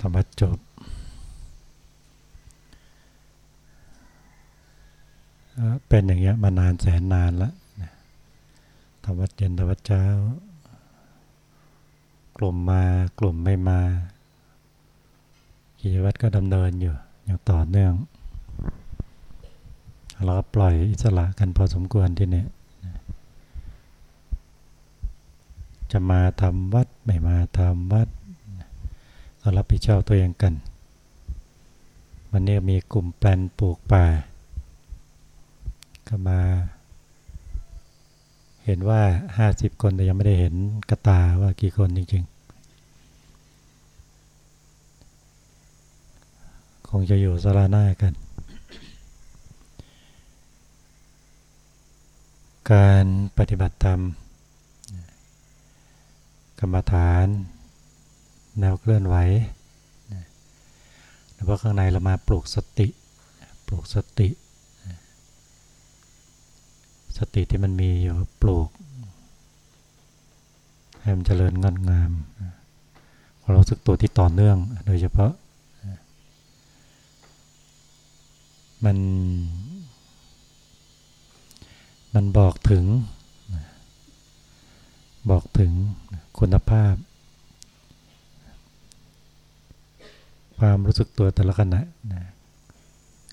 ธรรมะจบ เป็นอย่างเงี้ยมานานแสนนานแล้วธรรมะเย็นธรรมะเช้า กลุ่มมากลุ่มไม่มากิจวัตรก็ดำเนินอยู่อย่างต่อเนื่องเราก็ปล่อยอิสระกันพอสมควรที่เนี่ยจะมาทำวัดไม่มาทำวัด ก็รับผิดชอบตัวเองกัน วันนี้มีกลุ่มแปลนปลูกป่า ก็มา เห็นว่าห้าสิบคนแต่ยังไม่ได้เห็นกระตาว่ากี่คนจริงๆ คงจะอยู่สลาหน้ากัน การปฏิบัติธรรม กรรมฐาน แนวเคลื่อนไหวแล้วก็ข้างในเรามาปลูกสติ ปลูกสติ สติที่มันมีอยู่ปลูก ให้มันเจริญงดงามเราสึกตัวที่ต่อเนื่อง โดยเฉพาะ มัน มันบอกถึง บอกถึงคุณภาพ ความรู้สึกตัวแต่ละขณะนะ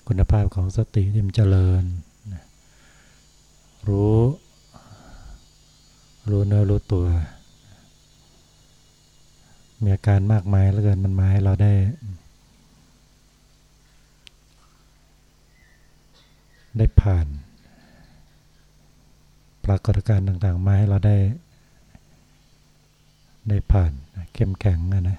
คุณภาพของสติที่มันเจริญนะรู้ รู้เนื้อรู้ตัว มีอาการมากมายแล้วเกินมันมาให้เราได้ ได้ผ่าน ปรากฏการณ์ต่างๆ มาให้เราได้ ได้ผ่านเข้มแข็งนะนะ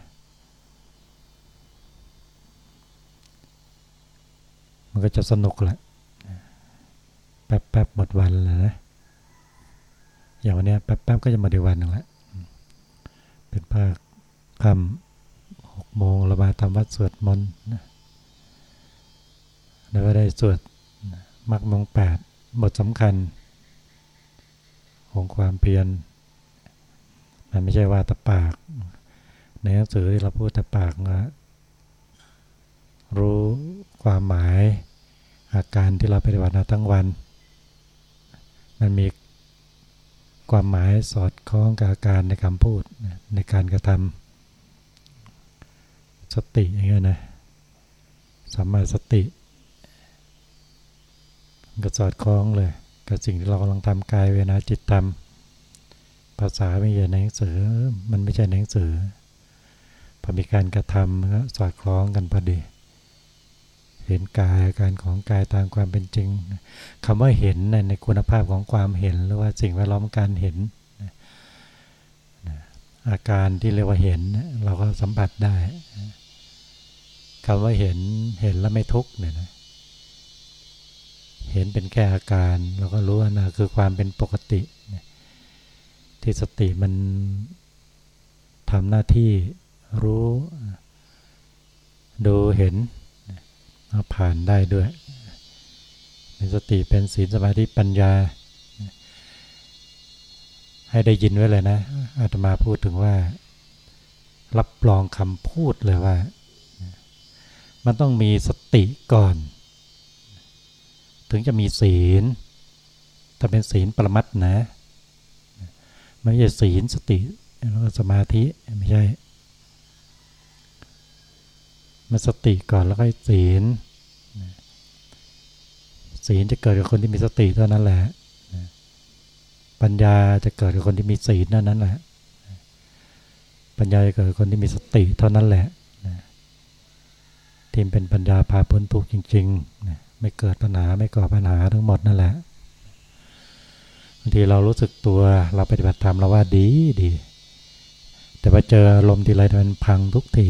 มันก็จะสนุกแหละ แป๊บๆหมดวันเลยนะ อย่างวันนี้แป๊บๆก็จะมาดีวันหนึ่งละเป็นภาคคำหกโมงเรามาทำวัดสวดมนต์แล้วก็ได้สวดมักมงแปดบทสำคัญ ของความเพียรมันไม่ใช่ว่าตะปาก ในหนังสือที่เราพูดตะปากนะรู้ความหมาย อาการที่เราปฏิบัติมาทั้งวัน มันมีความหมายสอดคล้องกับอาการในคำพูดในการกระทำสติอย่างเงี้ยนะสัมมาสติก็สอดคล้องเลยกับสิ่งที่เรากำลังทำกายเวนาจิตทำภาษาไม่ใช่ในหนังสือมันไม่ใช่ในหนังสือพอมีการกระทำก็สอดคล้องกันพอดี เห็นกายอาการของกายตามความเป็นจริงคำว่าเห็นในคุณภาพของความเห็นหรือว่าสิ่งแวดล้อมการเห็น อาการที่เรียกว่าเห็นเราก็สัมผัสได้คำว่าเห็นเห็นแล้วไม่ทุกเนี่ยนะเห็นเป็นแค่อาการเราก็รู้ว่านะคือความเป็นปกติ ที่สติมันทำหน้าที่รู้ดูเห็น ผ่านได้ด้วย มีสติเป็นศีลสมาธิปัญญา ให้ได้ยินไว้เลยนะ อาตมาพูดถึงว่า รับรองคำพูดเลยว่า มันต้องมีสติก่อน ถึงจะมีศีล ถ้าเป็นศีลปรมัตนะ ไม่ใช่ศีลสติแล้วก็สมาธิไม่ใช่ มาสติก่อนแล้วก็ศีลศีลจะเกิดกับคนที่มีสติเท่านั้นแหละปัญญาจะเกิดกับคนที่มีศีลเท่านั้นแหละ ปัญญาจะเกิดกับคนที่มีสติเท่านั้นแหละที่เป็นปัญญาพาพ้นทุกข์จริงๆ ไม่เกิดปัญหาไม่ก่อปัญหาทั้งหมดนั่นแหละบางทีเรารู้สึกตัวเราปฏิบัติธรรมเราว่าดีดี แต่พอเจอลมทีไรมันพังทุกที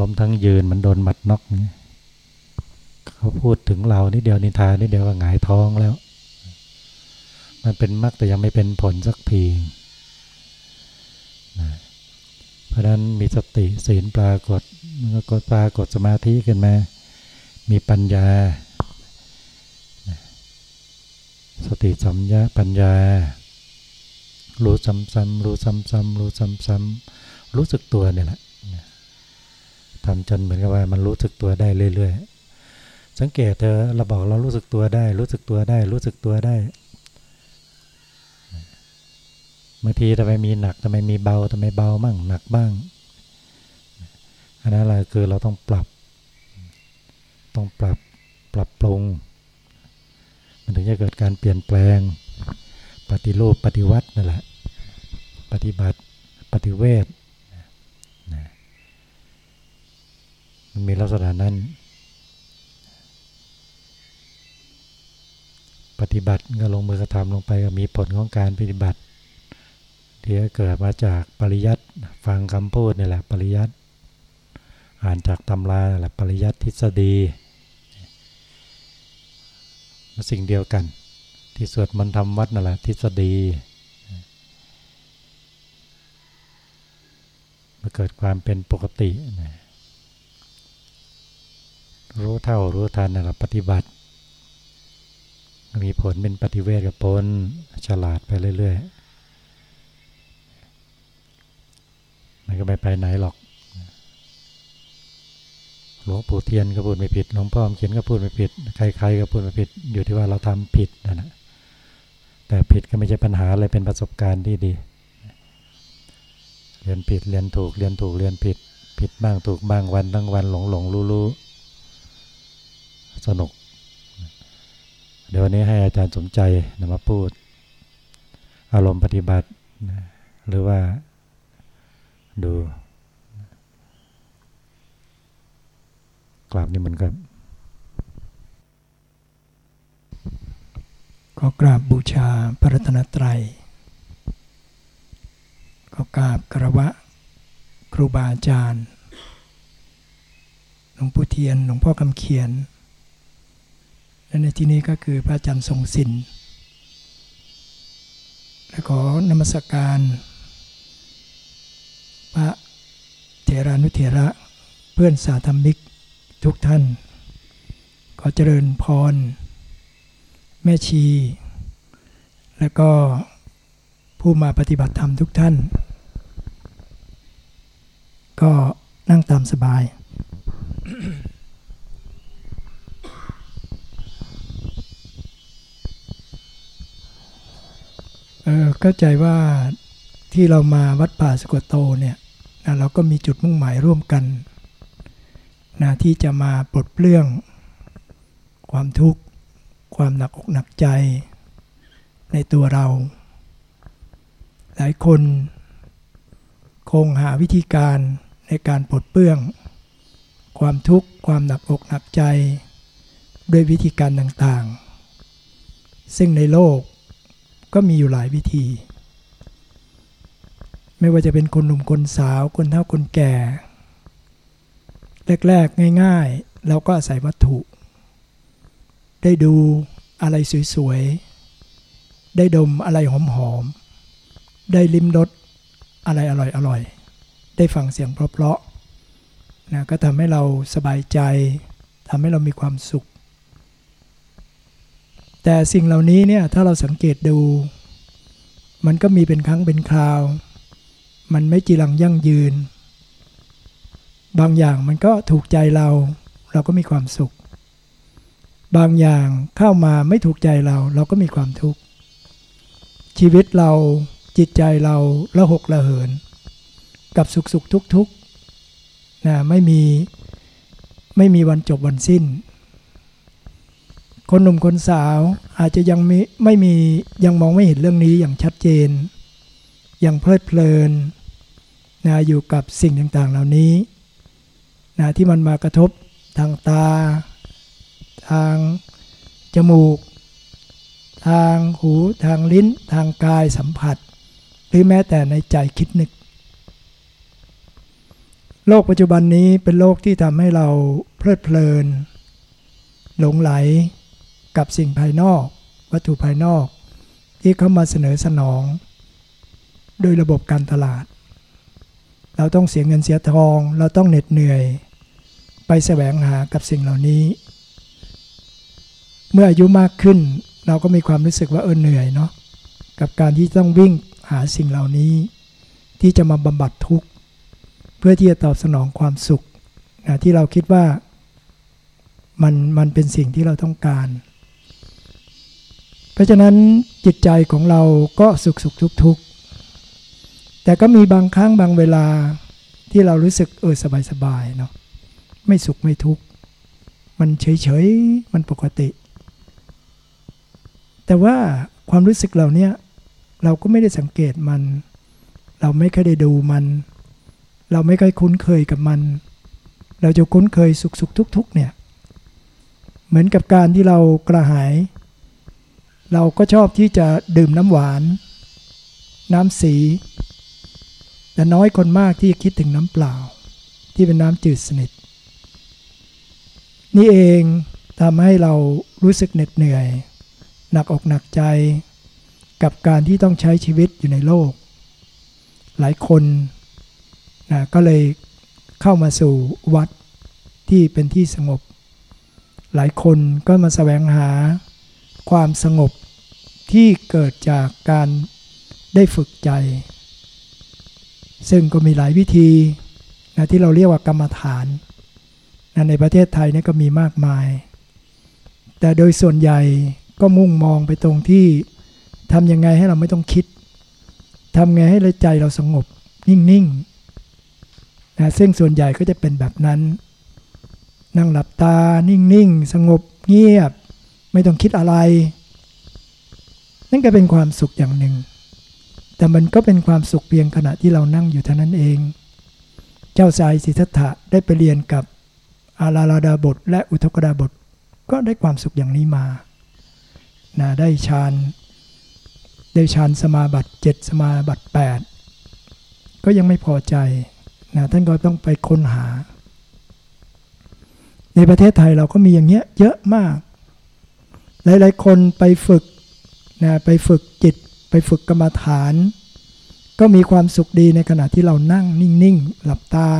ล้มทั้งยืนมันโดนหมัดน็อกนี่เขาพูดถึงเรานี่เดียวนิทานนี่เดียวก็หงายท้องแล้ว มันเป็นมรรคแต่ยังไม่เป็นผลสักทีนะเพราะนั้นมีสติศีลปรากฏมันก็ปรากฏสมาธิขึ้นมา มีปัญญา สติสัมยาปัญญา รู้ซ้ำๆรู้ซ้ำๆรู้ซ้ำๆรู้สึกตัวเนี่ยแหละ ทำจนเหมือนกับว่ามันรู้สึกตัวได้เรื่อยๆ สังเกตเธอเราบอกเรารู้สึกตัวได้ รู้สึกตัวได้ รู้สึกตัวได้บางทีทำไมมีหนักทำไมมีเบาทำไมเบาบ้างหนักบ้างอันนั้นแหละคือเราต้องปรับ ต้องปรับปรับปรุง มันถึงจะเกิดการเปลี่ยนแปลง ปฏิรูปปฏิวัตินั่นแหละ ปฏิบัติปฏิเวท มันมีลักษณะนั้น ปฏิบัติก็ลงมือกระทำลงไปก็มีผลของการปฏิบัติที่เกิดมาจากปริยัติฟังคำพูดนี่แหละปริยัติอ่านจากตำราแหละปริยัติทฤษฎีสิ่งเดียวกัน ที่สวดมันทำวัดนั่นแหละทฤษฎีมาเกิดความเป็นปกติ รู้เท่ารู้ทันนั่นแหละปฏิบัติ มีผลเป็นปฏิเวทกับปนฉลาดไปเรื่อยๆมันก็ไม่ไปไหนหรอกหลวงปู่เทียนก็พูดไม่ผิดหลวงพ่อเขียนก็พูดไม่ผิด ใครๆก็พูดไม่ผิด อยู่ที่ว่าเราทำผิดนะนะแต่ผิดก็ไม่ใช่ปัญหาอะไรเป็นประสบการณ์ที่ดี เรียนผิดเรียนถูกเรียนถูกเรียนผิดผิดบ้างถูกบ้างวันทั้งวันหลงหลงรู้รู้ สนุก เดี๋ยววันนี้ให้อาจารย์สมใจนำมาพูด อารมณ์ปฏิบัติ หรือว่าดูกราบนี่เหมันก็ก็กราบบูชาพระรัตนตรัย ก็กราบกระวะ ครูบาอาจารย์หลวงปู่เทียน หลวงพ่อคำเขียน และในที่นี้ก็คือพระอาจารย์ทรงศิลป์และขอนมัสการ พระเถรานุเถระเพื่อนสาธรรมิกทุกท่าน ขอเจริญพร แม่ชี และก็ผู้มาปฏิบัติธรรมทุกท่าน ก็นั่งตามสบาย เข้าใจว่าที่เรามาวัดป่าสกโตเนี่ยนะเราก็มีจุดมุ่งหมายร่วมกันนะที่จะมาปลดเปลื้อง ความทุกข์ ความหนักอกหนักใจ ในตัวเรา หลายคนคงหาวิธีการในการปลดเปลื้อง ความทุกข์ ความหนักอกหนักใจ ด้วยวิธีการต่างๆ ซึ่งในโลก ก็มีอยู่หลายวิธี ไม่ว่าจะเป็นคนหนุ่มคนสาว คนเฒ่าคนแก่ แรกๆ ง่าย ๆ เราก็อาศัยวัตถุ ได้ดูอะไรสวยๆ ได้ดมอะไรหอมๆ ได้ลิ้มรสอะไรอร่อยๆ ได้ฟังเสียงเพราะๆนะก็ทำให้เราสบายใจทำให้เรามีความสุข แต่สิ่งเหล่านี้เนี่ยถ้าเราสังเกตดู มันก็มีเป็นครั้งเป็นคราว มันไม่จีรังยั่งยืน บางอย่างมันก็ถูกใจเรา เราก็มีความสุข บางอย่างเข้ามาไม่ถูกใจเรา เราก็มีความทุกข์ ชีวิตเราจิตใจเราละหกละเหิน กับสุขสุขทุกทุกนะไม่มีไม่มีวันจบวันสิ้น คนหนุ่มคนสาวอาจจะยังไม่ไม่มียังมองไม่เห็นเรื่องนี้อย่างชัดเจน ยังเพลิดเพลินนะอยู่กับสิ่งต่างๆเหล่านี้นะที่มันมากระทบทางตา ทางจมูก ทางหูทางลิ้น ทางกายสัมผัส หรือแม้แต่ในใจคิดนึก โลกปัจจุบันนี้เป็นโลกที่ทำให้เราเพลิดเพลิน หลงไหล กับสิ่งภายนอก วัตถุภายนอก ที่เข้ามาเสนอสนอง โดยระบบการตลาด เราต้องเสียเงินเสียทอง เราต้องเหน็ดเหนื่อย ไปแสวงหากับสิ่งเหล่านี้ เมื่ออายุมากขึ้น เราก็มีความรู้สึกว่าเออเหนื่อยเนาะกับการที่ต้องวิ่งหาสิ่งเหล่านี้ ที่จะมาบำบัดทุกข์ เพื่อที่จะตอบสนองความสุขนะที่เราคิดว่ามันมันเป็นสิ่งที่เราต้องการ เพราะฉะนั้นจิตใจของเราก็สุขสุขทุกทุกแต่ก็มีบางครั้งบางเวลาที่เรารู้สึกเออสบายสบายเนาะไม่สุขไม่ทุกข์มันเฉยเฉยมันปกติ แต่ว่าความรู้สึกเหล่านี้เราก็ไม่ได้สังเกตมัน เราไม่เคยได้ดูมัน เราไม่เคยคุ้นเคยกับมัน เราจะคุ้นเคยสุขสุขทุกทุกเนี่ย เหมือนกับการที่เรากระหาย เราก็ชอบที่จะดื่มน้ำหวาน น้ำสี แต่น้อยคนมากที่คิดถึงน้ำเปล่า ที่เป็นน้ำจืดสนิท นี่เองทำให้เรารู้สึกเหน็ดเหนื่อย หนักอกหนักใจ กับการที่ต้องใช้ชีวิตอยู่ในโลก หลายคนนะก็เลยเข้ามาสู่วัดที่เป็นที่สงบ หลายคนก็มาแสวงหา ความสงบที่เกิดจากการได้ฝึกใจ ซึ่งก็มีหลายวิธีนะที่เราเรียกว่ากรรมฐานนะในประเทศไทยนี่ก็มีมากมาย แต่โดยส่วนใหญ่ก็มุ่งมองไปตรงที่ทำยังไงให้เราไม่ต้องคิดทำไงให้ใจเราสงบนิ่งๆนะซึ่งส่วนใหญ่ก็จะเป็นแบบนั้น นั่งหลับตานิ่งๆ สงบเงียบ ไม่ต้องคิดอะไร นั่นก็เป็นความสุขอย่างหนึ่ง แต่มันก็เป็นความสุขเพียงขณะที่เรานั่งอยู่เท่านั้นเอง เจ้าสายสิทธัตถะได้ไปเรียนกับอาราลาดาบท และอุทกดาบทก็ได้ความสุขอย่างนี้มานะได้ฌานได้ฌานสมาบัติ7สมาบัติ8ก็ยังไม่พอใจนะท่านก็ต้องไปค้นหา ในประเทศไทยเราก็มีอย่างเงี้ยเยอะมาก หลายๆ คนไปฝึกนะไปฝึกจิต ไปฝึกกรรมฐาน ก็มีความสุขดีในขณะที่เรานั่งนิ่งๆ หลับตา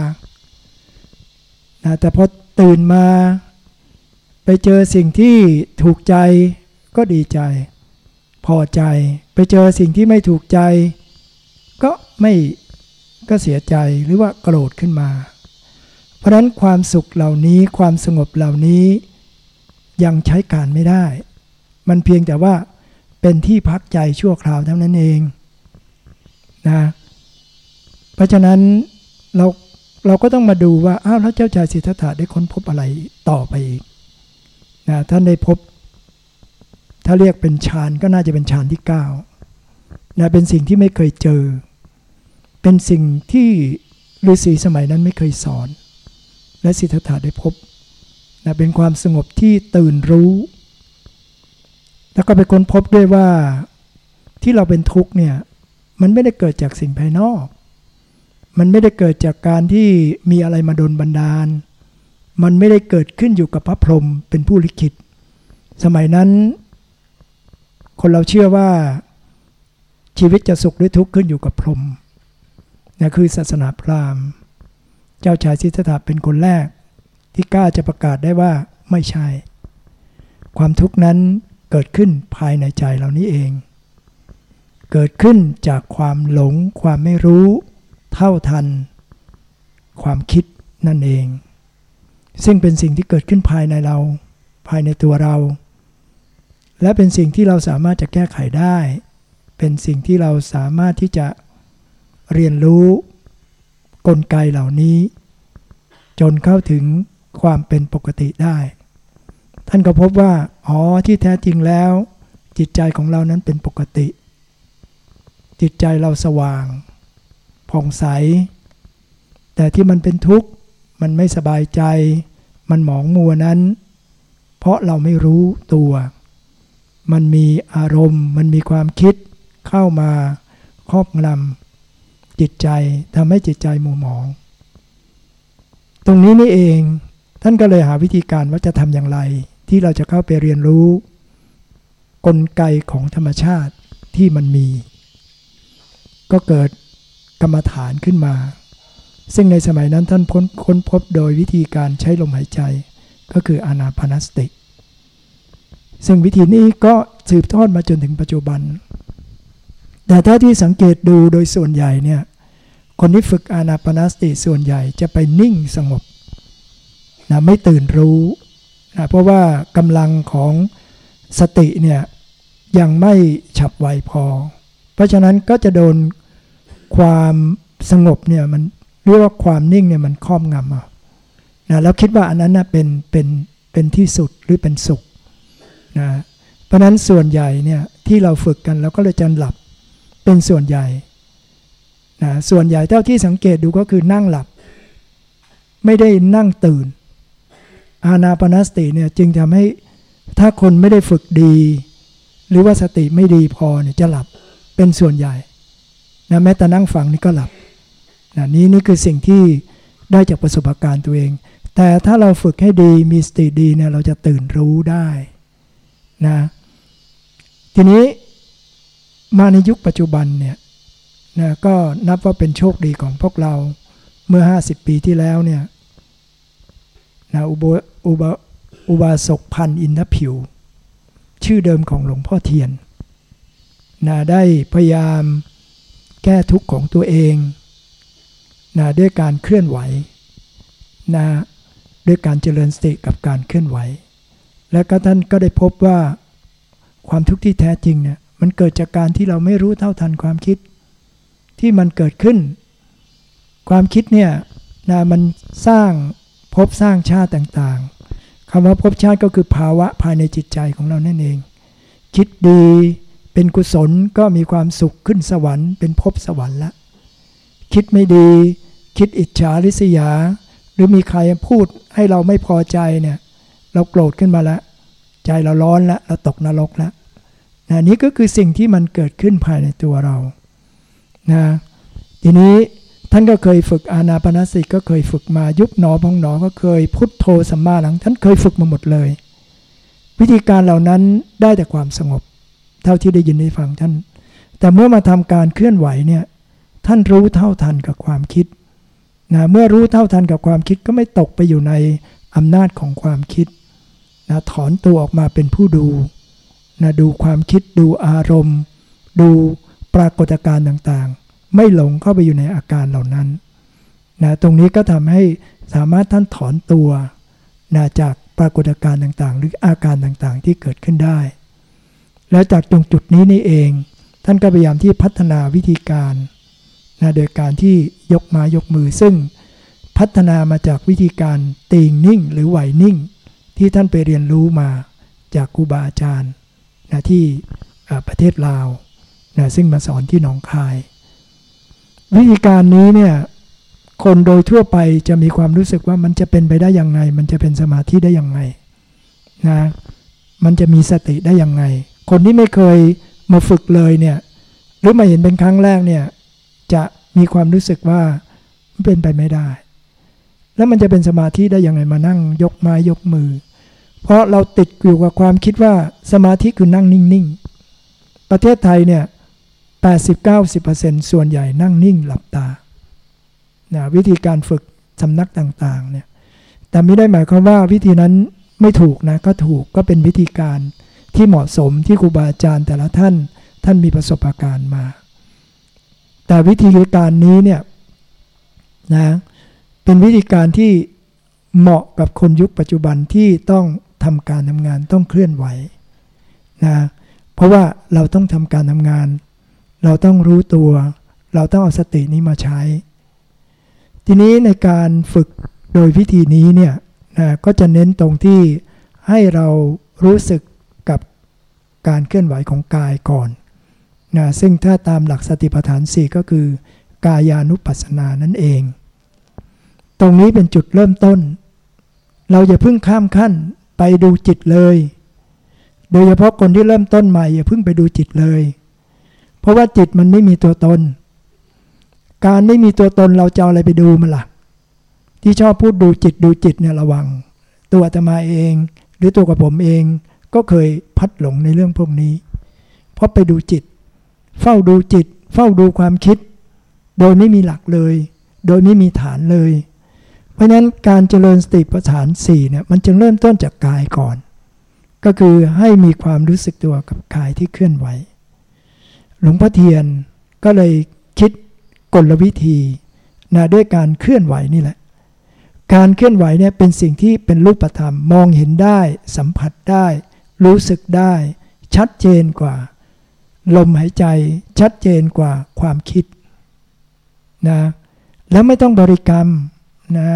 นะแต่พอตื่นมาไปเจอสิ่งที่ถูกใจก็ดีใจ พอใจ ไปเจอสิ่งที่ไม่ถูกใจ ก็ไม่ก็เสียใจหรือว่าโกรธขึ้นมา เพราะนั้นความสุขเหล่านี้ความสงบเหล่านี้ยังใช้การไม่ได้ มันเพียงแต่ว่าเป็นที่พักใจชั่วคราวเท่านั้นเองนะเพราะฉะนั้นเราเราก็ต้องมาดูว่าอ้าวแล้วเจ้าชายสิทธัตถะได้ค้นพบอะไรต่อไปอีกนะท่านได้พบ ถ้าเรียกเป็นฌานก็น่าจะเป็นฌานที่9นะเป็นสิ่งที่ไม่เคยเจอ เป็นสิ่งที่ฤาษีสมัยนั้นไม่เคยสอน และสิทธัตถะได้พบนะเป็นความสงบที่ตื่นรู้ แล้วก็ไปค้นพบด้วยว่าที่เราเป็นทุกข์เนี่ย มันไม่ได้เกิดจากสิ่งภายนอก มันไม่ได้เกิดจากการที่มีอะไรมาดนบันดาล มันไม่ได้เกิดขึ้นอยู่กับพระพรหมเป็นผู้ลิขิต สมัยนั้น คนเราเชื่อว่าชีวิตจะสุขหรือทุกข์ขึ้นอยู่กับพรหมนี่คือศาสนาพราหมณ์ เจ้าชายสิทธัตถะเป็นคนแรก ที่กล้าจะประกาศได้ว่าไม่ใช่ ความทุกข์นั้น เกิดขึ้นภายในใจเรานี้เอง เกิดขึ้นจากความหลง ความไม่รู้ เท่าทัน ความคิดนั่นเอง ซึ่งเป็นสิ่งที่เกิดขึ้นภายในเรา ภายในตัวเรา และเป็นสิ่งที่เราสามารถจะแก้ไขได้ เป็นสิ่งที่เราสามารถที่จะเรียนรู้ กลไกเหล่านี้ จนเข้าถึงความเป็นปกติได้ ท่านก็พบว่า อ๋อที่แท้จริงแล้ว จิตใจของเรานั้นเป็นปกติ จิตใจเราสว่างผ่องใส แต่ที่มันเป็นทุกข์ มันไม่สบายใจ มันหมองมัวนั้น เพราะเราไม่รู้ตัว มันมีอารมณ์ มันมีความคิดเข้ามาครอบงำจิตใจทำให้จิตใจมัวหมอง ตรงนี้นี่เองท่านก็เลยหาวิธีการว่าจะทำอย่างไร ที่เราจะเข้าไปเรียนรู้ กลไกของธรรมชาติที่มันมี ก็เกิดกรรมฐานขึ้นมา ซึ่งในสมัยนั้นท่านพ้นค้นพบโดยวิธีการใช้ลมหายใจก็คืออานาพนสติซึ่งวิธีนี้ก็สืบทอดมาจนถึงปัจจุบัน แต่ถ้าที่สังเกตดูโดยส่วนใหญ่เนี่ยคนที่ฝึกอานาปนาสติส่วนใหญ่จะไปนิ่งสงบนะไม่ตื่นรู้ นะเพราะว่ากำลังของสติเนี่ยยังไม่ฉับไวพอ เพราะฉะนั้นก็จะโดนความสงบเนี่ยมันเรียกว่าความนิ่งเนี่ยมันครอบงำอะนะแล้วคิดว่าอันนั้นนะเป็นเป็นเป็นที่สุดหรือเป็นสุขนะเพราะนั้นส่วนใหญ่เนี่ยที่เราฝึกกันเราก็เลยจะหลับเป็นส่วนใหญ่นะส่วนใหญ่เท่าที่สังเกตดูก็คือนั่งหลับ ไม่ได้นั่งตื่น อานาปนสติเนี่ยจึงทำให้ถ้าคนไม่ได้ฝึกดี หรือว่าสติไม่ดีพอเนี่ยจะหลับเป็นส่วนใหญ่นะแม้แต่นั่งฟังนี่ก็หลับนะนี้นี่คือสิ่งที่ได้จากประสบการณ์ตัวเอง แต่ถ้าเราฝึกให้ดีมีสติดีเนี่ยเราจะตื่นรู้ได้นะทีนี้มาในยุคปัจจุบันเนี่ยนะก็นับว่าเป็นโชคดีของพวกเราเมื่อ 50 ปีที่แล้วเนี่ย นะอุบอุบอุบาสกพันอินทผิว ชื่อเดิมของหลวงพ่อเทียนนะได้พยายามแก้ทุกข์ของตัวเองนะด้วยการเคลื่อนไหวนะด้วยการเจริญสติกับการเคลื่อนไหว และก็ท่านก็ได้พบว่าความทุกข์ที่แท้จริงเนี่ยมันเกิดจากการที่เราไม่รู้เท่าทันความคิด ที่มันเกิดขึ้น ความคิดเนี่ยนะมันสร้าง ภพสร้างชาติต่างๆคำว่าภพชาติก็คือภาวะภายในจิตใจของเรานั่นเอง คิดดีเป็นกุศลก็มีความสุขขึ้นสวรรค์เป็นภพสวรรค์ละ คิดไม่ดี คิดอิจฉาริษยา หรือมีใครพูดให้เราไม่พอใจเนี่ยเราโกรธขึ้นมาล้วใจเราร้อนล้วเราตกนรกล้วนะนี่ก็คือสิ่งที่มันเกิดขึ้นภายในตัวเรานะทีนี้ ท่านก็เคยฝึกอานาปนาสิกก็เคยฝึกมายุบหนอพองหนอก็เคยพุทโธสัมมาหลัง ท่านเคยฝึกมาหมดเลย วิธีการเหล่านั้นได้แต่ความสงบ เท่าที่ได้ยินได้ฟังท่าน แต่เมื่อมาทำการเคลื่อนไหวเนี่ยท่านรู้เท่าทันกับความคิดนะเมื่อรู้เท่าทันกับความคิดก็ไม่ตกไปอยู่ในอำนาจของความคิดนะถอนตัวออกมาเป็นผู้ดูนะดูความคิดดูอารมณ์ ดูปรากฏการณ์ต่างๆ ไม่หลงเข้าไปอยู่ในอาการเหล่านั้นนะตรงนี้ก็ทำให้สามารถท่านถอนตัวนะจากปรากฏการณ์ต่างๆ หรืออาการต่างๆที่เกิดขึ้นได้ แล้วจากตรงจุดนี้นี่เอง ท่านก็พยายามที่พัฒนาวิธีการนะโดยการที่ยกมายกมือซึ่งพัฒนามาจากวิธีการตีงนิ่งหรือไหวนิ่ง ที่ท่านไปเรียนรู้มาจากครูบาอาจารย์นะที่ประเทศลาวนะซึ่งมาสอนที่หนองคาย วิธีการนี้เนี่ยคนโดยทั่วไปจะมีความรู้สึกว่ามันจะเป็นไปได้อยังไง มันจะเป็นสมาธิได้อยังไงนะมันจะมีสติได้อยังไง คนที่ไม่เคยมาฝึกเลยเนี่ยหรือมาเห็นเป็นครั้งแรกเนี่ยจะมีความรู้สึกว่ามันเป็นไปไม่ได้ แล้วมันจะเป็นสมาธิได้อยังไงมานั่งยกไม้ยกมือ เพราะเราติดอยู่กับความคิดว่าสมาธิคือนั่งนิ่งๆประเทศไทยเนี่ย 80-90%ส่วนใหญ่นั่งนิ่งหลับตานะวิธีการฝึกสำนักต่างๆเนี่ยแต่ไม่ได้หมายความว่าวิธีนั้นไม่ถูกนะก็ถูกก็เป็นวิธีการที่เหมาะสมที่ครูบาอาจารย์แต่ละท่านท่านมีประสบการณ์มา แต่วิธีการนี้เนี่ยนะเป็นวิธีการที่เหมาะกับคนยุคปัจจุบันที่ต้องทำการทำงานต้องเคลื่อนไหวนะเพราะว่าเราต้องทำการทำงาน เราต้องรู้ตัว เราต้องเอาสตินี้มาใช้ ทีนี้ในการฝึกโดยวิธีนี้เนี่ยนะก็จะเน้นตรงที่ให้เรารู้สึกกับการเคลื่อนไหวของกายก่อนนะซึ่งถ้าตามหลักสติปัฏฐานสี่ก็คือ กายานุปัสสนานั่นเอง ตรงนี้เป็นจุดเริ่มต้น เราอย่าเพิ่งข้ามขั้นไปดูจิตเลย โดยเฉพาะคนที่เริ่มต้นใหม่อย่าเพิ่งไปดูจิตเลย เพราะว่าจิตมันไม่มีตัวตน การไม่มีตัวตนเราจะเอาอะไรไปดูมันละ่ะ ที่ชอบพูดดูจิตดูจิตเนี่ยระวัง ตัวอาตมาเอง หรือตัวกับผมเองก็เคยพัดหลงในเรื่องพวกนี้ เพราะไปดูจิต เฝ้าดูจิต เฝ้าดูความคิด โดยไม่มีหลักเลย โดยไม่มีฐานเลย เพราะฉะนั้นการเจริญสติปัฏฐานสี่เนี่ยมันจึงเริ่มต้นจากกายก่อน ก็คือให้มีความรู้สึกตัวกับกายที่เคลื่อนไหว หลวงพ่อเทียนก็เลยคิดกลวิธีนะด้วยการเคลื่อนไหวนี่แหละ การเคลื่อนไหวเนี่ยเป็นสิ่งที่เป็นรูปธรรมมองเห็นได้ สัมผัสได้ รู้สึกได้ ชัดเจนกว่า ลมหายใจชัดเจนกว่าความคิดนะแล้วไม่ต้องบริกรรมนะ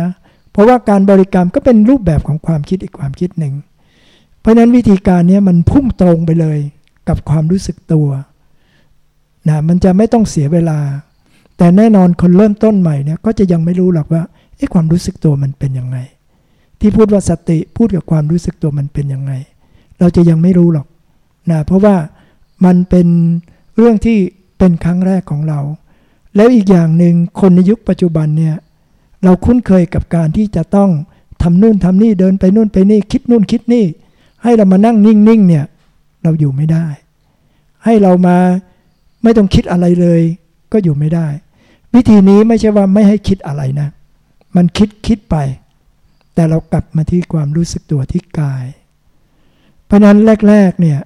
เพราะว่าการบริกรรมก็เป็นรูปแบบของความคิดอีกความคิดหนึ่ง เพราะนั้นวิธีการนี้มันพุ่งตรงไปเลยกับความรู้สึกตัว นะมันจะไม่ต้องเสียเวลา แต่แน่นอนคนเริ่มต้นใหม่เนี่ยก็จะยังไม่รู้หรอกว่าไอ้ความรู้สึกตัวมันเป็นยังไง ที่พูดว่าสติพูดกับความรู้สึกตัวมันเป็นยังไง เราจะยังไม่รู้หรอกนะเพราะว่ามันเป็นเรื่องที่เป็นครั้งแรกของเรา แล้วอีกอย่างหนึ่งคนในยุคปัจจุบันเนี่ยเราคุ้นเคยกับการที่จะต้องทำนู่นทำนี่เดินไปนู่นไปนี่คิดนู่นคิดนี่ ให้เรามานั่งนิ่งๆเนี่ยเราอยู่ไม่ได้ ให้เรามา ไม่ต้องคิดอะไรเลย ก็อยู่ไม่ได้ วิธีนี้ไม่ใช่ว่าไม่ให้คิดอะไรนะ มันคิดคิดไป แต่เรากลับมาที่ความรู้สึกตัวที่กาย เพราะนั้นแรกๆเนี่ย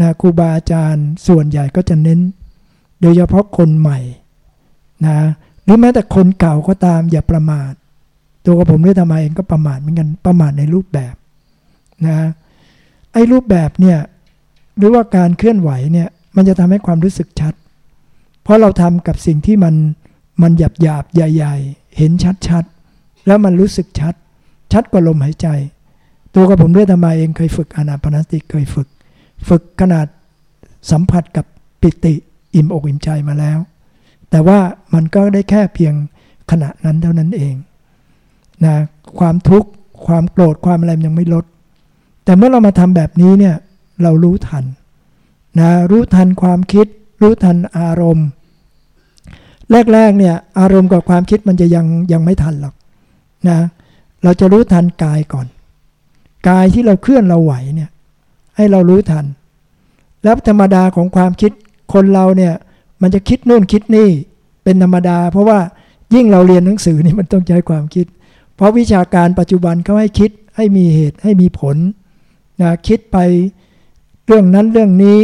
นะครูบาอาจารย์ส่วนใหญ่ก็จะเน้น โดยเฉพาะคนใหม่นะหรือแม้แต่คนเก่าก็ตามอย่าประมาท ตัวกับผมด้วยทำไมเองก็ประมาทเหมือนกันประมาทในรูปแบบนะไอ้รูปแบบเนี่ยหรือว่าการเคลื่อนไหวเนี่ยมันจะทำให้ความรู้สึกชัด เพราะเราทำกับสิ่งที่มันมันหยาบหยาบใหญ่ๆ เห็นชัดๆ แล้วมันรู้สึกชัด ชัดกว่าลมหายใจ ตัวกับผมด้วยทำไมเองเคยฝึกอนาปนสติเคยฝึก ฝึกขนาดสัมผัสกับปิติอิ่มอกอิ่มใจมาแล้ว แต่ว่ามันก็ได้แค่เพียงขณะนั้นเท่านั้นเองนะความทุกข์ความโกรธความอะไรยังไม่ลด แต่เมื่อเรามาทำแบบนี้เนี่ยเรารู้ทันนะรู้ทันความคิด รู้ทันอารมณ์ แรกๆเนี่ยอารมณ์กับความคิดมันจะยังยังไม่ทันหรอกนะเราจะรู้ทันกายก่อน กายที่เราเคลื่อนเราไหวเนี่ยให้เรารู้ทัน แล้วธรรมดาของความคิดคนเราเนี่ยมันจะคิดนู่นคิดนี่เป็นธรรมดา เพราะว่ายิ่งเราเรียนหนังสือนี่มันต้องใช้ความคิด เพราะวิชาการปัจจุบันเขาให้คิดให้มีเหตุให้มีผลนะคิดไปเรื่องนั้นเรื่องนี้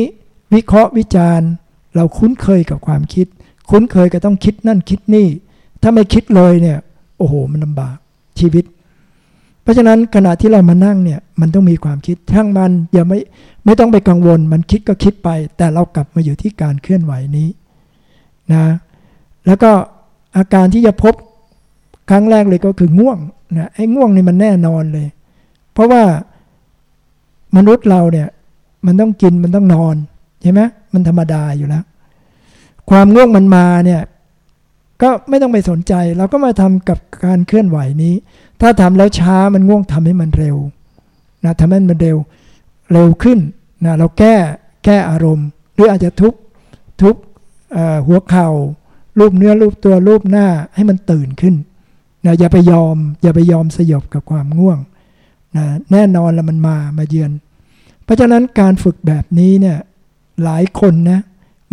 วิเคราะห์วิจารณ์ เราคุ้นเคยกับความคิด คุ้นเคยก็ต้องคิดนั่นคิดนี่ ถ้าไม่คิดเลยเนี่ย โอ้โห มันลำบากชีวิต เพราะฉะนั้นขณะที่เรามานั่งเนี่ย มันต้องมีความคิดทั้งมันอย่าไม่ไม่ต้องไปกังวล มันคิดก็คิดไป แต่เรากลับมาอยู่ที่การเคลื่อนไหวนี้นะ แล้วก็อาการที่จะพบครั้งแรกเลยก็คือง่วงนะไอ้ง่วงนี่มันแน่นอนเลย เพราะว่ามนุษย์เราเนี่ย มันต้องกินมันต้องนอนใช่ไหม มันธรรมดาอยู่แล้ว ความง่วงมันมาเนี่ย ก็ไม่ต้องไปสนใจ เราก็มาทำกับการเคลื่อนไหวนี้ ถ้าทำแล้วช้ามันง่วงทำให้มันเร็วนะทำให้มันเร็วเร็วขึ้นนะเราแก้แก้อารมณ์ หรืออาจจะทุบทุบหัวเข่ารูปเนื้อรูปตัวรูปหน้าให้มันตื่นขึ้นนะอย่าไปยอม อย่าไปยอมสยบกับความง่วงนะแน่นอนแล้วมันมามาเยือน เพราะฉะนั้นการฝึกแบบนี้เนี่ย หลายคนนะ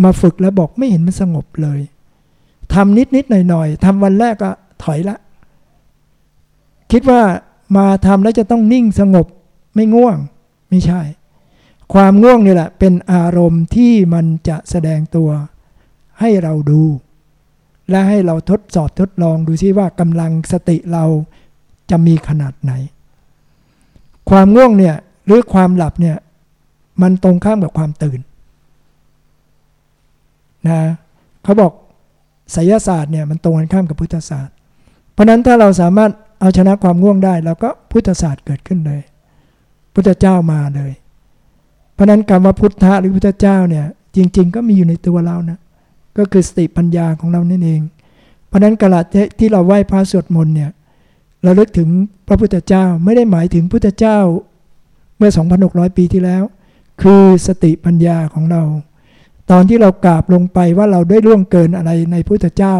มาฝึกแล้วบอกไม่เห็นมันสงบเลยทำนิดนิดหน่อยหน่อยทำวันแรกก็ถอยละ คิดว่ามาทำแล้วจะต้องนิ่งสงบไม่ง่วง ไม่ใช่ ความง่วงนี่แหละ เป็นอารมณ์ที่มันจะแสดงตัวให้เราดู และให้เราทดสอบทดลองดูซิว่ากำลังสติเราจะมีขนาดไหน ความง่วงเนี่ยหรือความหลับเนี่ยมันตรงข้ามกับความตื่น นะเขาบอกไสยศาสตร์เนี่ยมันตรงกันข้ามกับพุทธศาสตร์ เพราะนั้นถ้าเราสามารถเอาชนะความง่วงได้เราก็พุทธศาสตร์เกิดขึ้นเลย พุทธเจ้ามาเลย เพราะนั้นคำว่าพุทธะหรือพุทธเจ้าเนี่ยจริง ๆ ก็มีอยู่ในตัวเรานะก็คือสติปัญญาของเรานั่นเอง เพราะนั้นกระดที่เราไหว้พระสวดมนต์เนี่ยเราเลิกถึงพระพุทธเจ้าไม่ได้หมายถึงพุทธเจ้าเมื่อ 2,600 ปีที่แล้ว คือสติปัญญาของเรา ตอนที่เรากราบลงไปว่าเราได้ล่วงเกินอะไรในพุทธเจ้า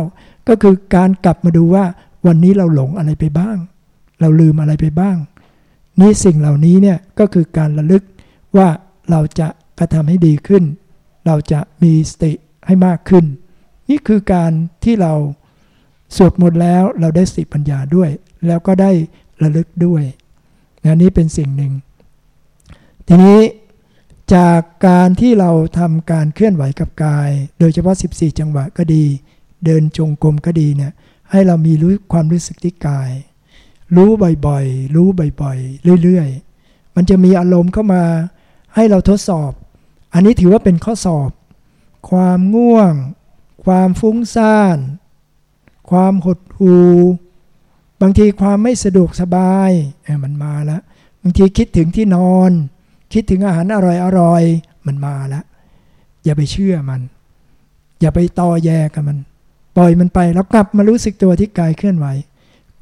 ก็คือการกลับมาดูว่าวันนี้เราหลงอะไรไปบ้าง เราลืมอะไรไปบ้าง นี่สิ่งเหล่านี้เนี่ยก็คือการระลึกว่าเราจะกระทำให้ดีขึ้น เราจะมีสติให้มากขึ้น นี่คือการที่เราสวดมนต์แล้วเราได้สติปัญญาด้วย แล้วก็ได้ระลึกด้วยนะนี่เป็นสิ่งหนึ่ง ทีนี้ จากการที่เราทำการเคลื่อนไหวกับกาย โดยเฉพาะ 14 จังหวะก็ดี เดินจงกรมก็ดีเนี่ยให้เรามีรู้ความรู้สึกที่กาย รู้บ่อยๆ รู้บ่อยๆ เรื่อยๆ มันจะมีอารมณ์เข้ามาให้เราทดสอบ อันนี้ถือว่าเป็นข้อสอบ ความง่วง ความฟุ้งซ่าน ความหดหู่บางทีความไม่สะดวกสบายมันมาแล้ว บางทีคิดถึงที่นอน คิดถึงอาหารอร่อยๆมันมาแล้วอย่าไปเชื่อมัน อย่าไปตอแยกับมัน ปล่อยมันไปแล้วกลับมารู้สึกตัวที่กายเคลื่อนไหว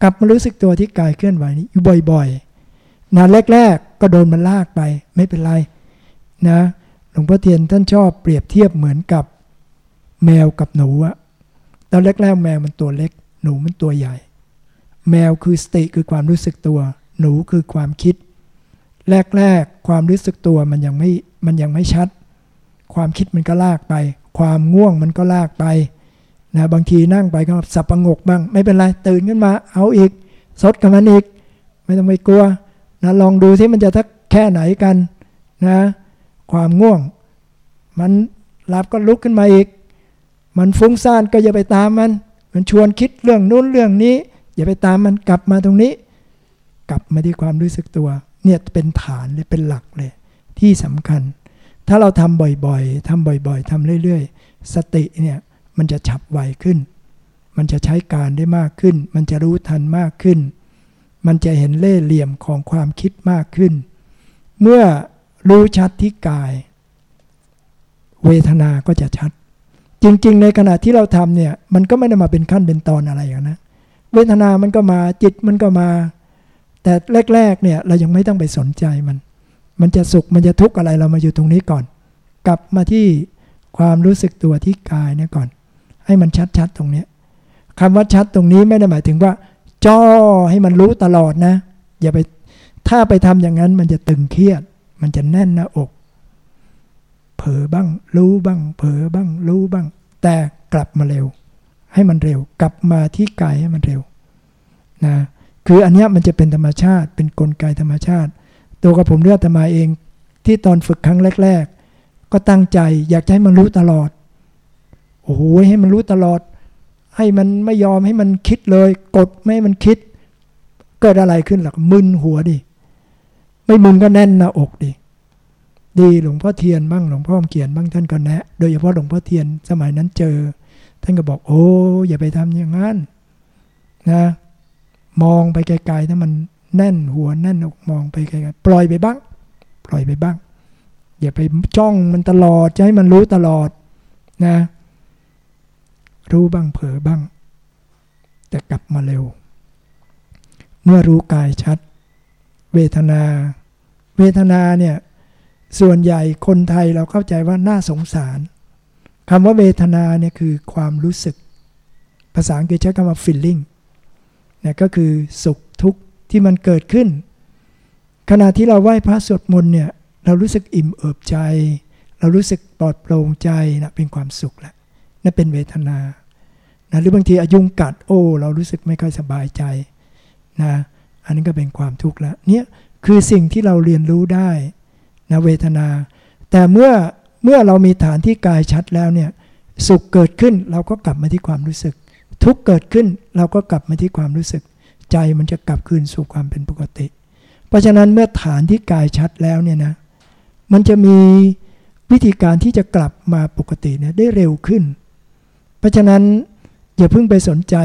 กลับมารู้สึกตัวที่กายเคลื่อนไหวนี้อยู่บ่อยๆนานแรกๆก็โดนมันลากไปไม่เป็นไรนะหลวงพ่อเทียนท่านชอบเปรียบเทียบเหมือนกับแมวกับหนูอะตอนแรกๆแมวมันตัวเล็ก หนูมันตัวใหญ่ แมวคือสติคือความรู้สึกตัว หนูคือความคิด แรกๆ ความรู้สึกตัวมันยังไม่มันยังไม่ชัด ความคิดมันก็ลากไป ความง่วงมันก็ลากไปนะบางทีนั่งไปก็สับประงกบ้าง ไม่เป็นไร ตื่นขึ้นมา เอาอีกสดกับมันอีก ไม่ต้องไปกลัวนะลองดูที่มันจะทักแค่ไหนกันนะความง่วง มันหลับก็ลุกขึ้นมาอีก มันฟุ้งซ่านก็อย่าไปตามมัน มันชวนคิดเรื่องนู้นเรื่องนี้ อย่าไปตามมันกลับมาตรงนี้ กลับมาที่ความรู้สึกตัว เนี่ยเป็นฐานเลยเป็นหลักเลย ที่สำคัญ ถ้าเราทำบ่อยๆทำบ่อยๆทำเรื่อยๆ สติเนี่ยมันจะฉับไวขึ้น มันจะใช้การได้มากขึ้น มันจะรู้ทันมากขึ้น มันจะเห็นเล่เหลี่ยมของความคิดมากขึ้น เมื่อรู้ชัดที่กาย เวทนาก็จะชัด จริง ๆ ในขณะที่เราทำเนี่ย มันก็ไม่ได้มาเป็นขั้นเป็นตอนอะไรอย่างนะ เวทนามันก็มาจิตมันก็มา แต่แรกๆเนี่ยเรายังไม่ต้องไปสนใจมัน มันจะสุขมันจะทุกข์อะไรเรามาอยู่ตรงนี้ก่อน กลับมาที่ความรู้สึกตัวที่กายเนี่ยก่อน ให้มันชัดๆตรงนี้คำว่าชัดตรงนี้ไม่ได้หมายถึงว่า จ้อให้มันรู้ตลอดนะ อย่าไปถ้าไปทำอย่างนั้นมันจะตึงเครียด มันจะแน่นหน้าอก เผลอบ้าง รู้บ้าง เผลอบ้าง รู้บ้าง แต่กลับมาเร็ว ให้มันเร็ว กลับมาที่กายให้มันเร็ว นะ คืออันนี้มันจะเป็นธรรมชาติ เป็นนกลไกธรรมชาติ ตัวกับผมเลือกธรรมาเอง ที่ตอนฝึกครั้งแรก ๆ ก็ตั้งใจอยากให้มันรู้ตลอด โอ้โหให้มันรู้ตลอด ให้มันไม่ยอมให้มันคิดเลย กดไม่ให้มันคิด เกิดอะไรขึ้นหลักมึนหัวดิ ไม่มึนก็แน่นหน้าอกดิดีหลวงพ่อเทียนบ้างหลวงพ่อเขียนบ้างท่านก็แนะ โดยเฉพาะหลวงพ่อเทียนสมัยนั้นเจอ ท่านก็บอกโอ้อย่าไปทำอย่างนั้นนะ มองไปไกลๆถ้ามันแน่นหัวแน่นอกมองไปไกลๆปล่อยไปบ้าง ปล่อยไปบ้าง อย่าไปจ้องมันตลอดจะให้มันรู้ตลอดนะ รู้บ้างเผลอบ้าง แต่กลับมาเร็ว เมื่อรู้กายชัด เวทนา เวทนาเนี่ยส่วนใหญ่คนไทยเราเข้าใจว่าน่าสงสารคำว่าเวทนาเนี่ยคือความรู้สึก ภาษาอังกฤษใช้คำว่า feeling เนี่ยก็คือสุขทุกข์ที่มันเกิดขึ้น ขณะที่เราไหว้พระสวดมนต์เนี่ยเรารู้สึกอิ่มเอิบใจ เรารู้สึกปลอดโปร่งใจนะเป็นความสุขแหละนั่นเป็นเวทนานะหรือบางทีอายุงกัดโอ้ เรารู้สึกไม่ค่อยสบายใจนะอันนี้ก็เป็นความทุกข์แล้วเนี่ยคือสิ่งที่เราเรียนรู้ได้นะเวทนา แต่เมื่อเมื่อเรามีฐานที่กายชัดแล้วเนี่ยสุขเกิดขึ้นเราก็กลับมาที่ความรู้สึก ทุกเกิดขึ้นเราก็กลับมาที่ความรู้สึก ใจมันจะกลับคืนสู่ความเป็นปกติ เพราะฉะนั้นเมื่อฐานที่กายชัดแล้วเนี่ยนะมันจะมีวิธีการที่จะกลับมาปกติเนี่ยได้เร็วขึ้น เพราะฉะนั้นอย่าเพิ่งไปสนใจ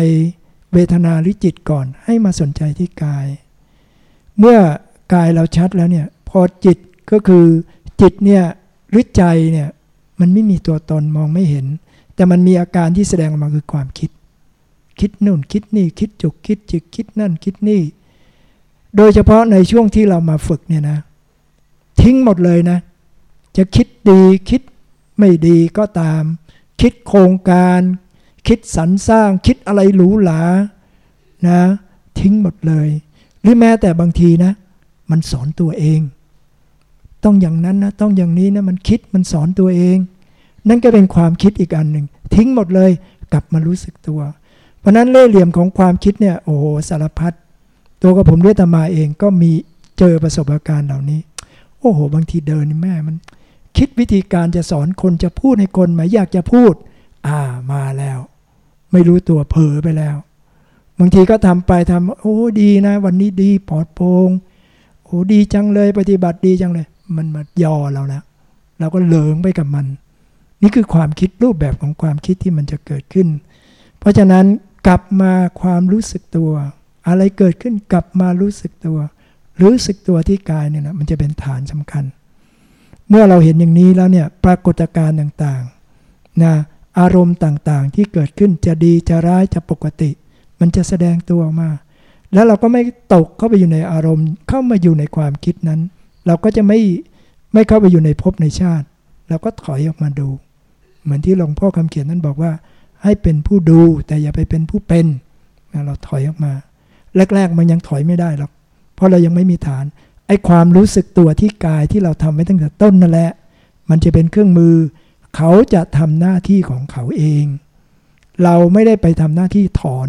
เวทนาหรือจิตก่อน ให้มาสนใจที่กาย เมื่อกายเราชัดแล้วเนี่ยพอจิตก็คือจิตเนี่ยหรือใจเนี่ยมันไม่มีตัวตนมองไม่เห็น แต่มันมีอาการที่แสดงออกมาคือความคิด คิดนู่นคิดนี่คิดจุกคิดจิกคิดนั่นคิดนี่ โดยเฉพาะในช่วงที่เรามาฝึกเนี่ยนะ ทิ้งหมดเลยนะ จะคิดดีคิดไม่ดีก็ตาม คิดโครงการ คิดสรรสร้าง คิดอะไรหรูหรานะ ทิ้งหมดเลย หรือแม้แต่บางทีนะ มันสอนตัวเอง ต้องอย่างนั้นนะต้องอย่างนี้นะมันคิดมันสอนตัวเอง นั่นก็เป็นความคิดอีกอันหนึ่งทิ้งหมดเลยกลับมารู้สึกตัว เพราะนั้นเล่ห์เหลี่ยมของความคิดเนี่ยโอ้โหสารพัดตัวกับผมด้วยตมาเองก็มีเจอประสบการณ์เหล่านี้ โอ้โห บางทีเดินนี่แม่มัน คิดวิธีการจะสอนคนจะพูดให้คนหมายอยากจะพูด อ่ามาแล้ว ไม่รู้ตัวเผลอไปแล้ว บางทีก็ทำไปทำโอ้ดีนะ วันนี้ดีปลอดโปร่งโอ้ดีจังเลยปฏิบัติดีจังเลย มันมายอเราแล้วเราก็เหลิงไปกับมัน นี่คือความคิดรูปแบบของความคิดที่มันจะเกิดขึ้น เพราะฉะนั้น กลับมาความรู้สึกตัว อะไรเกิดขึ้นกลับมารู้สึกตัว รู้สึกตัวที่กายเนี่ยนะมันจะเป็นฐานสำคัญ เมื่อเราเห็นอย่างนี้แล้วเนี่ยปรากฏการณ์ต่างๆนะอารมณ์ต่างๆ ที่เกิดขึ้นจะดีจะร้ายจะปกติ มันจะแสดงตัวมา แล้วเราก็ไม่ตกเข้าไปอยู่ในอารมณ์ เข้ามาอยู่ในความคิดนั้น เราก็จะไม่ไม่เข้าไปอยู่ในภพในชาติ เราก็ถอยออกมาดู เหมือนที่หลวงพ่อคำเขียนนั้นบอกว่า ให้เป็นผู้ดูแต่อย่าไปเป็นผู้เป็นเราถอยออกมา แรก ๆ มันยังถอยไม่ได้หรอกเพราะเรายังไม่มีฐานไอ้ความรู้สึกตัวที่กายที่เราทำไว้ตั้งแต่ต้นนั่นแหละ มันจะเป็นเครื่องมือ เขาจะทำหน้าที่ของเขาเอง เราไม่ได้ไปทำหน้าที่ถอน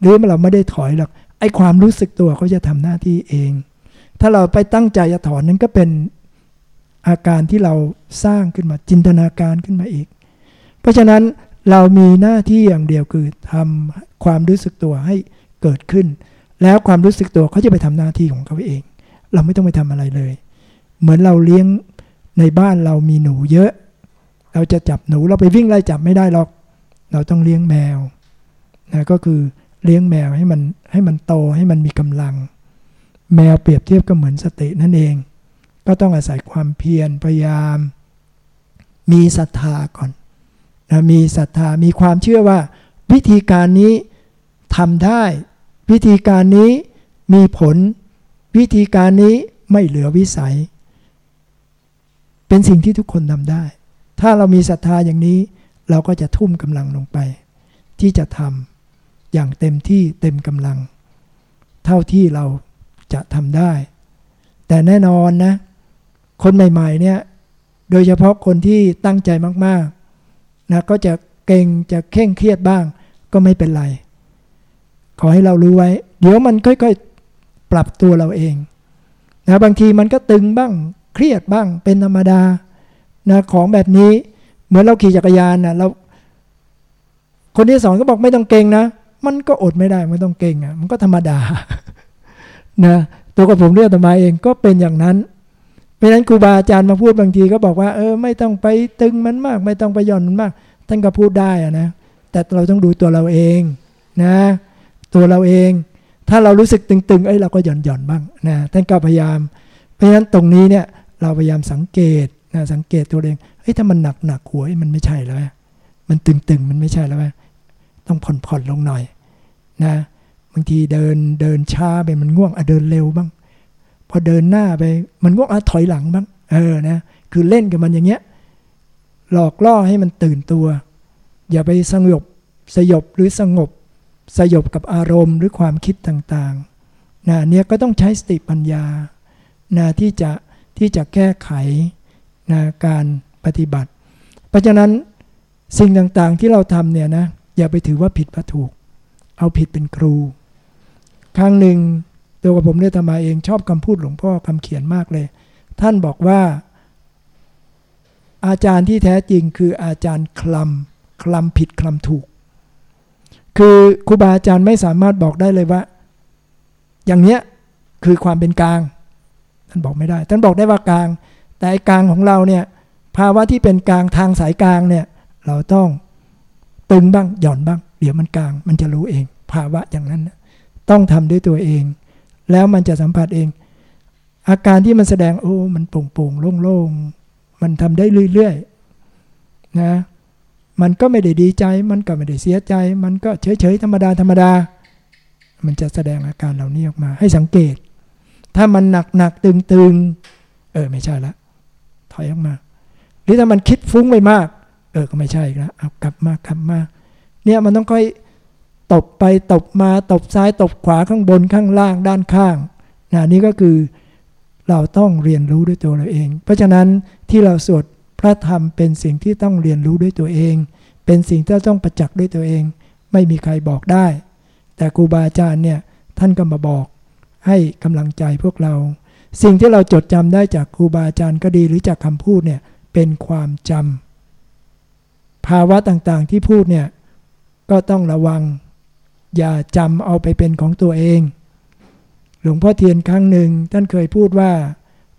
หรือเราไม่ได้ถอยหรอกไอ้ความรู้สึกตัวเขาจะทำหน้าที่เอง ถ้าเราไปตั้งใจจะถอนนั้นก็เป็นอาการที่เราสร้างขึ้นมาจินตนาการขึ้นมาอีก เพราะฉะนั้น เรามีหน้าที่อย่างเดียวคือทำความรู้สึกตัวให้เกิดขึ้น แล้วความรู้สึกตัวเขาจะไปทำหน้าที่ของเขาเอง เราไม่ต้องไปทำอะไรเลย เหมือนเราเลี้ยงในบ้านเรามีหนูเยอะ เราจะจับหนูเราไปวิ่งไล่จับไม่ได้หรอก เราต้องเลี้ยงแมวนะก็คือเลี้ยงแมวให้มันให้มันโตให้มันมีกำลัง แมวเปรียบเทียบก็เหมือนสตินั่นเอง ก็ต้องอาศัยความเพียรพยายาม มีศรัทธาก่อน นะมีศรัทธามีความเชื่อว่า วิธีการนี้ทำได้ วิธีการนี้มีผล วิธีการนี้ไม่เหลือวิสัย เป็นสิ่งที่ทุกคนทำได้ ถ้าเรามีศรัทธาอย่างนี้ เราก็จะทุ่มกำลังลงไป ที่จะทำอย่างเต็มที่เต็มกำลัง เท่าที่เราจะทำได้ แต่แน่นอนนะ คนใหม่ๆเนี่ย โดยเฉพาะคนที่ตั้งใจมากๆ นะก็จะเก่งจะเข่งเครียดบ้าง ก็ไม่เป็นไร ขอให้เรารู้ไว้ เดี๋ยวมันค่อยๆปรับตัวเราเองนะบางทีมันก็ตึงบ้างเครียดบ้างเป็นธรรมดานะของแบบนี้เหมือนเราขี่จักรยานนะเราคนที่สอนก็บอกไม่ต้องเก่งนะ มันก็อดไม่ได้ไม่ต้องเก่งอะมันก็ธรรมดานะตัวกับผมเรื่องธรรมาเองก็เป็นอย่างนั้น เพราะนั้นครูบาอาจารย์มาพูดบางทีก็บอกว่าเออไม่ต้องไปตึงมันมาก ไม่ต้องไปหย่อนมันมาก ท่านก็พูดได้อะนะแต่เราต้องดูตัวเราเองนะ ตัวเราเอง ถ้าเรารู้สึกตึงๆเอ้ยเราก็หย่อนหย่อนบ้างนะท่านก็พยายาม เพราะฉะนั้นตรงนี้เนี่ยเราพยายามสังเกตนะสังเกตตัวเองเฮ้ยถ้ามันหนักหนักหัวมันไม่ใช่แล้วมันตึงตึงมันไม่ใช่แล้วต้องผ่อนผ่อนลงหน่อยนะบางทีเดินเดินช้าไปมันง่วงอะเดินเร็วบ้าง พอเดินหน้าไป มันง่วงอะถอยหลังบ้างเออนะคือเล่นกับมันอย่างเงี้ยหลอกล่อให้มันตื่นตัว อย่าไปสงบสยบหรือสงบ สยบกับอารมณ์หรือความคิดต่างๆนะเนี่ยก็ต้องใช้สติปัญญานะที่จะที่จะแก้ไขนะการปฏิบัติ เพราะฉะนั้นสิ่งต่างๆที่เราทำเนี่ยนะอย่าไปถือว่าผิดว่าถูก เอาผิดเป็นครู ครั้งหนึ่ง ตัวกับผมได้ทำมาเองชอบคำพูดหลวงพ่อคำเขียนมากเลย ท่านบอกว่า อาจารย์ที่แท้จริงคืออาจารย์คลำคลำผิดคลำถูก คือครูบาอาจารย์ไม่สามารถบอกได้เลยว่า อย่างเนี้ยคือความเป็นกลาง ท่านบอกไม่ได้ ท่านบอกได้ว่ากลาง แต่กลางของเราเนี่ยภาวะที่เป็นกลางทางสายกลางเนี่ย เราต้องตึงบ้างหย่อนบ้าง เดี๋ยวมันกลาง มันจะรู้เอง ภาวะอย่างนั้น ต้องทำด้วยตัวเอง แล้วมันจะสัมผัสเอง อาการที่มันแสดงโอ้มันโปร่งๆโล่งๆมันทำได้เรื่อยๆนะมันก็ไม่ได้ดีใจ มันก็ไม่ได้เสียใจ มันก็เฉยๆธรรมดาธรรมดา มันจะแสดงอาการเหล่านี้ออกมา ให้สังเกต ถ้ามันหนักๆตึงๆ เออไม่ใช่ละ ถอยออกมา หรือถ้ามันคิดฟุ้งไปมาก เออก็ไม่ใช่แล้วเอากลับมากลับมา เนี่ยมันต้องค่อย ตบไปตบมาตบซ้ายตบขวาข้างบนข้างล่างด้านข้างนะนี่ก็คือเราต้องเรียนรู้ด้วยตัวเราเอง เพราะฉะนั้นที่เราสวดพระธรรมเป็นสิ่งที่ต้องเรียนรู้ด้วยตัวเอง เป็นสิ่งที่ต้องประจักษ์ด้วยตัวเอง ไม่มีใครบอกได้ แต่ครูบาอาจารย์เนี่ยท่านก็มาบอกให้กำลังใจพวกเรา สิ่งที่เราจดจำได้จากครูบาอาจารย์ก็ดีหรือจากคำพูดเนี่ยเป็นความจำภาวะต่างๆที่พูดเนี่ยก็ต้องระวัง อย่าจำเอาไปเป็นของตัวเอง หลวงพ่อเทียนครั้งหนึ่งท่านเคยพูดว่า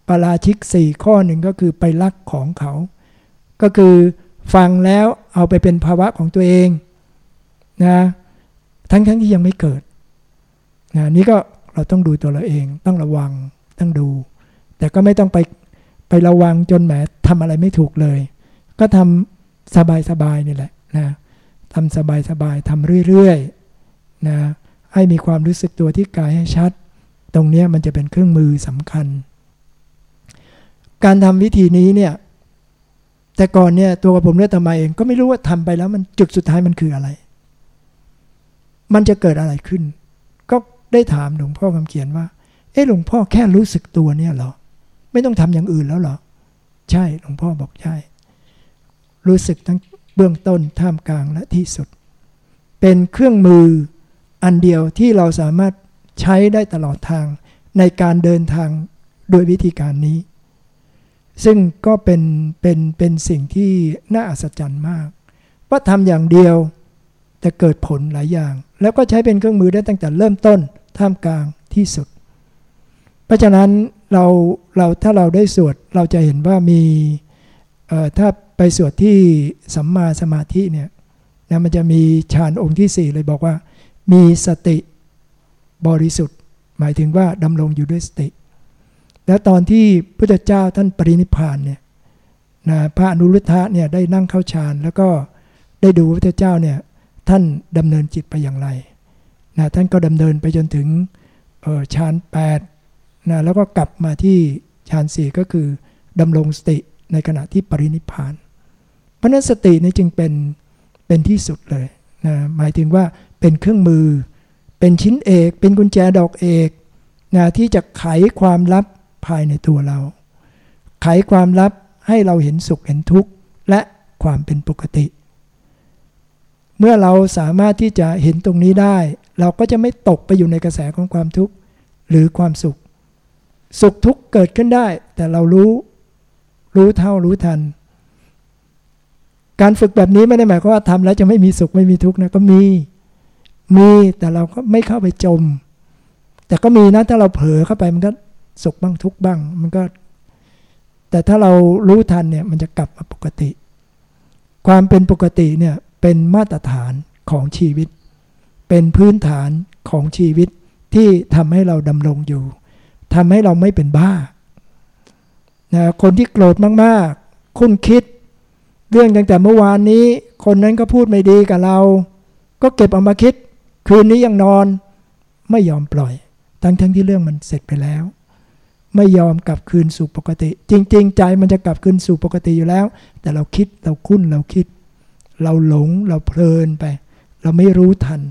ปราชิกสี่ข้อหนึ่งก็คือไปลักของเขา ก็คือฟังแล้วเอาไปเป็นภาวะของตัวเองนะทั้งทั้งที่ยังไม่เกิดนะนี่ก็เราต้องดูตัวเราเอง ต้องระวังต้องดู แต่ก็ไม่ต้องไปไประวังจนแหมทำอะไรไม่ถูกเลย ก็ทำสบายๆนี่แหละนะทำสบายๆทำเรื่อยๆ นะให้มีความรู้สึกตัวที่กายให้ชัด ตรงนี้มันจะเป็นเครื่องมือสำคัญ การทำวิธีนี้เนี่ย แต่ก่อนเนี่ยตัวผมเนี่ยทำมาเองก็ไม่รู้ว่าทำไปแล้วมันจุดสุดท้ายมันคืออะไร มันจะเกิดอะไรขึ้น ก็ได้ถามหลวงพ่อคำเขียนว่า เอ๊ะหลวงพ่อแค่รู้สึกตัวเนี่ยเหรอ ไม่ต้องทำอย่างอื่นแล้วเหรอ ใช่ หลวงพ่อบอกใช่ รู้สึกทั้งเบื้องต้นท่ามกลางและที่สุด เป็นเครื่องมือ อันเดียวที่เราสามารถใช้ได้ตลอดทางในการเดินทางโดยวิธีการนี้ ซึ่งก็เป็นเป็นเป็นสิ่งที่น่าอัศจรรย์มาก ว่าทำอย่างเดียวแต่เกิดผลหลายอย่าง แล้วก็ใช้เป็นเครื่องมือได้ตั้งแต่เริ่มต้นท่ามกลางที่สุด เพราะฉะนั้นเราเราถ้าเราได้สวดเราจะเห็นว่ามีถ้าไปสวดที่สัมมาสมาธิเนี่ยนะมันจะมีฌานองค์ที่ 4 เลยบอกว่า มีสติบริสุทธิ์ หมายถึงว่าดำรงอยู่ด้วยสติ แล้วตอนที่พระเจ้าท่านปรินิพานเนี่ยนะพระอนุรุทธะเนี่ยได้นั่งเข้าฌานแล้วก็ได้ดูพระเจ้าเนี่ยท่านดำเนินจิตไปอย่างไรนะท่านก็ดำเนินไปจนถึงฌานแปดนะแล้วก็กลับมาที่ฌานสี่ก็คือดำรงสติในขณะที่ปรินิพาน เพราะนั้นสตินี่จึงเป็นเป็นที่สุดเลยนะหมายถึงว่า เป็นเครื่องมือ เป็นชิ้นเอก เป็นกุญแจดอกเอกนะที่จะไขความลับภายในตัวเรา ไขความลับให้เราเห็นสุขเห็นทุกข์และความเป็นปกติ เมื่อเราสามารถที่จะเห็นตรงนี้ได้ เราก็จะไม่ตกไปอยู่ในกระแสของความทุกข์หรือความสุข สุขทุกข์เกิดขึ้นได้ แต่เรารู้รู้เท่ารู้ทัน การฝึกแบบนี้ไม่ได้หมายความว่าทำแล้วจะไม่มีสุขไม่มีทุกข์นะก็มี มีแต่เราก็ไม่เข้าไปจม แต่ก็มีนะถ้าเราเผลอเข้าไปมันก็สุขบ้างทุกบ้าง มันก็ แต่ถ้าเรารู้ทันเนี่ยมันจะกลับมาปกติ ความเป็นปกติเนี่ยเป็นมาตรฐานของชีวิต เป็นพื้นฐานของชีวิตที่ทำให้เราดำรงอยู่ทำให้เราไม่เป็นบ้านะคนที่โกรธมากๆ คุณคิด เรื่องตั้งแต่เมื่อวานนี้ คนนั้นก็พูดไม่ดีกับเรา ก็เก็บเอามาคิด คืนนี้ยังนอนไม่ยอมปล่อย ทั้งทั้งที่เรื่องมันเสร็จไปแล้ว ไม่ยอมกลับคืนสู่ปกติ จริง ๆ ใจมันจะกลับคืนสู่ปกติอยู่แล้ว แต่เราคิดเราคุ้นเราคิด เราหลงเราเพลินไป เราไม่รู้ทัน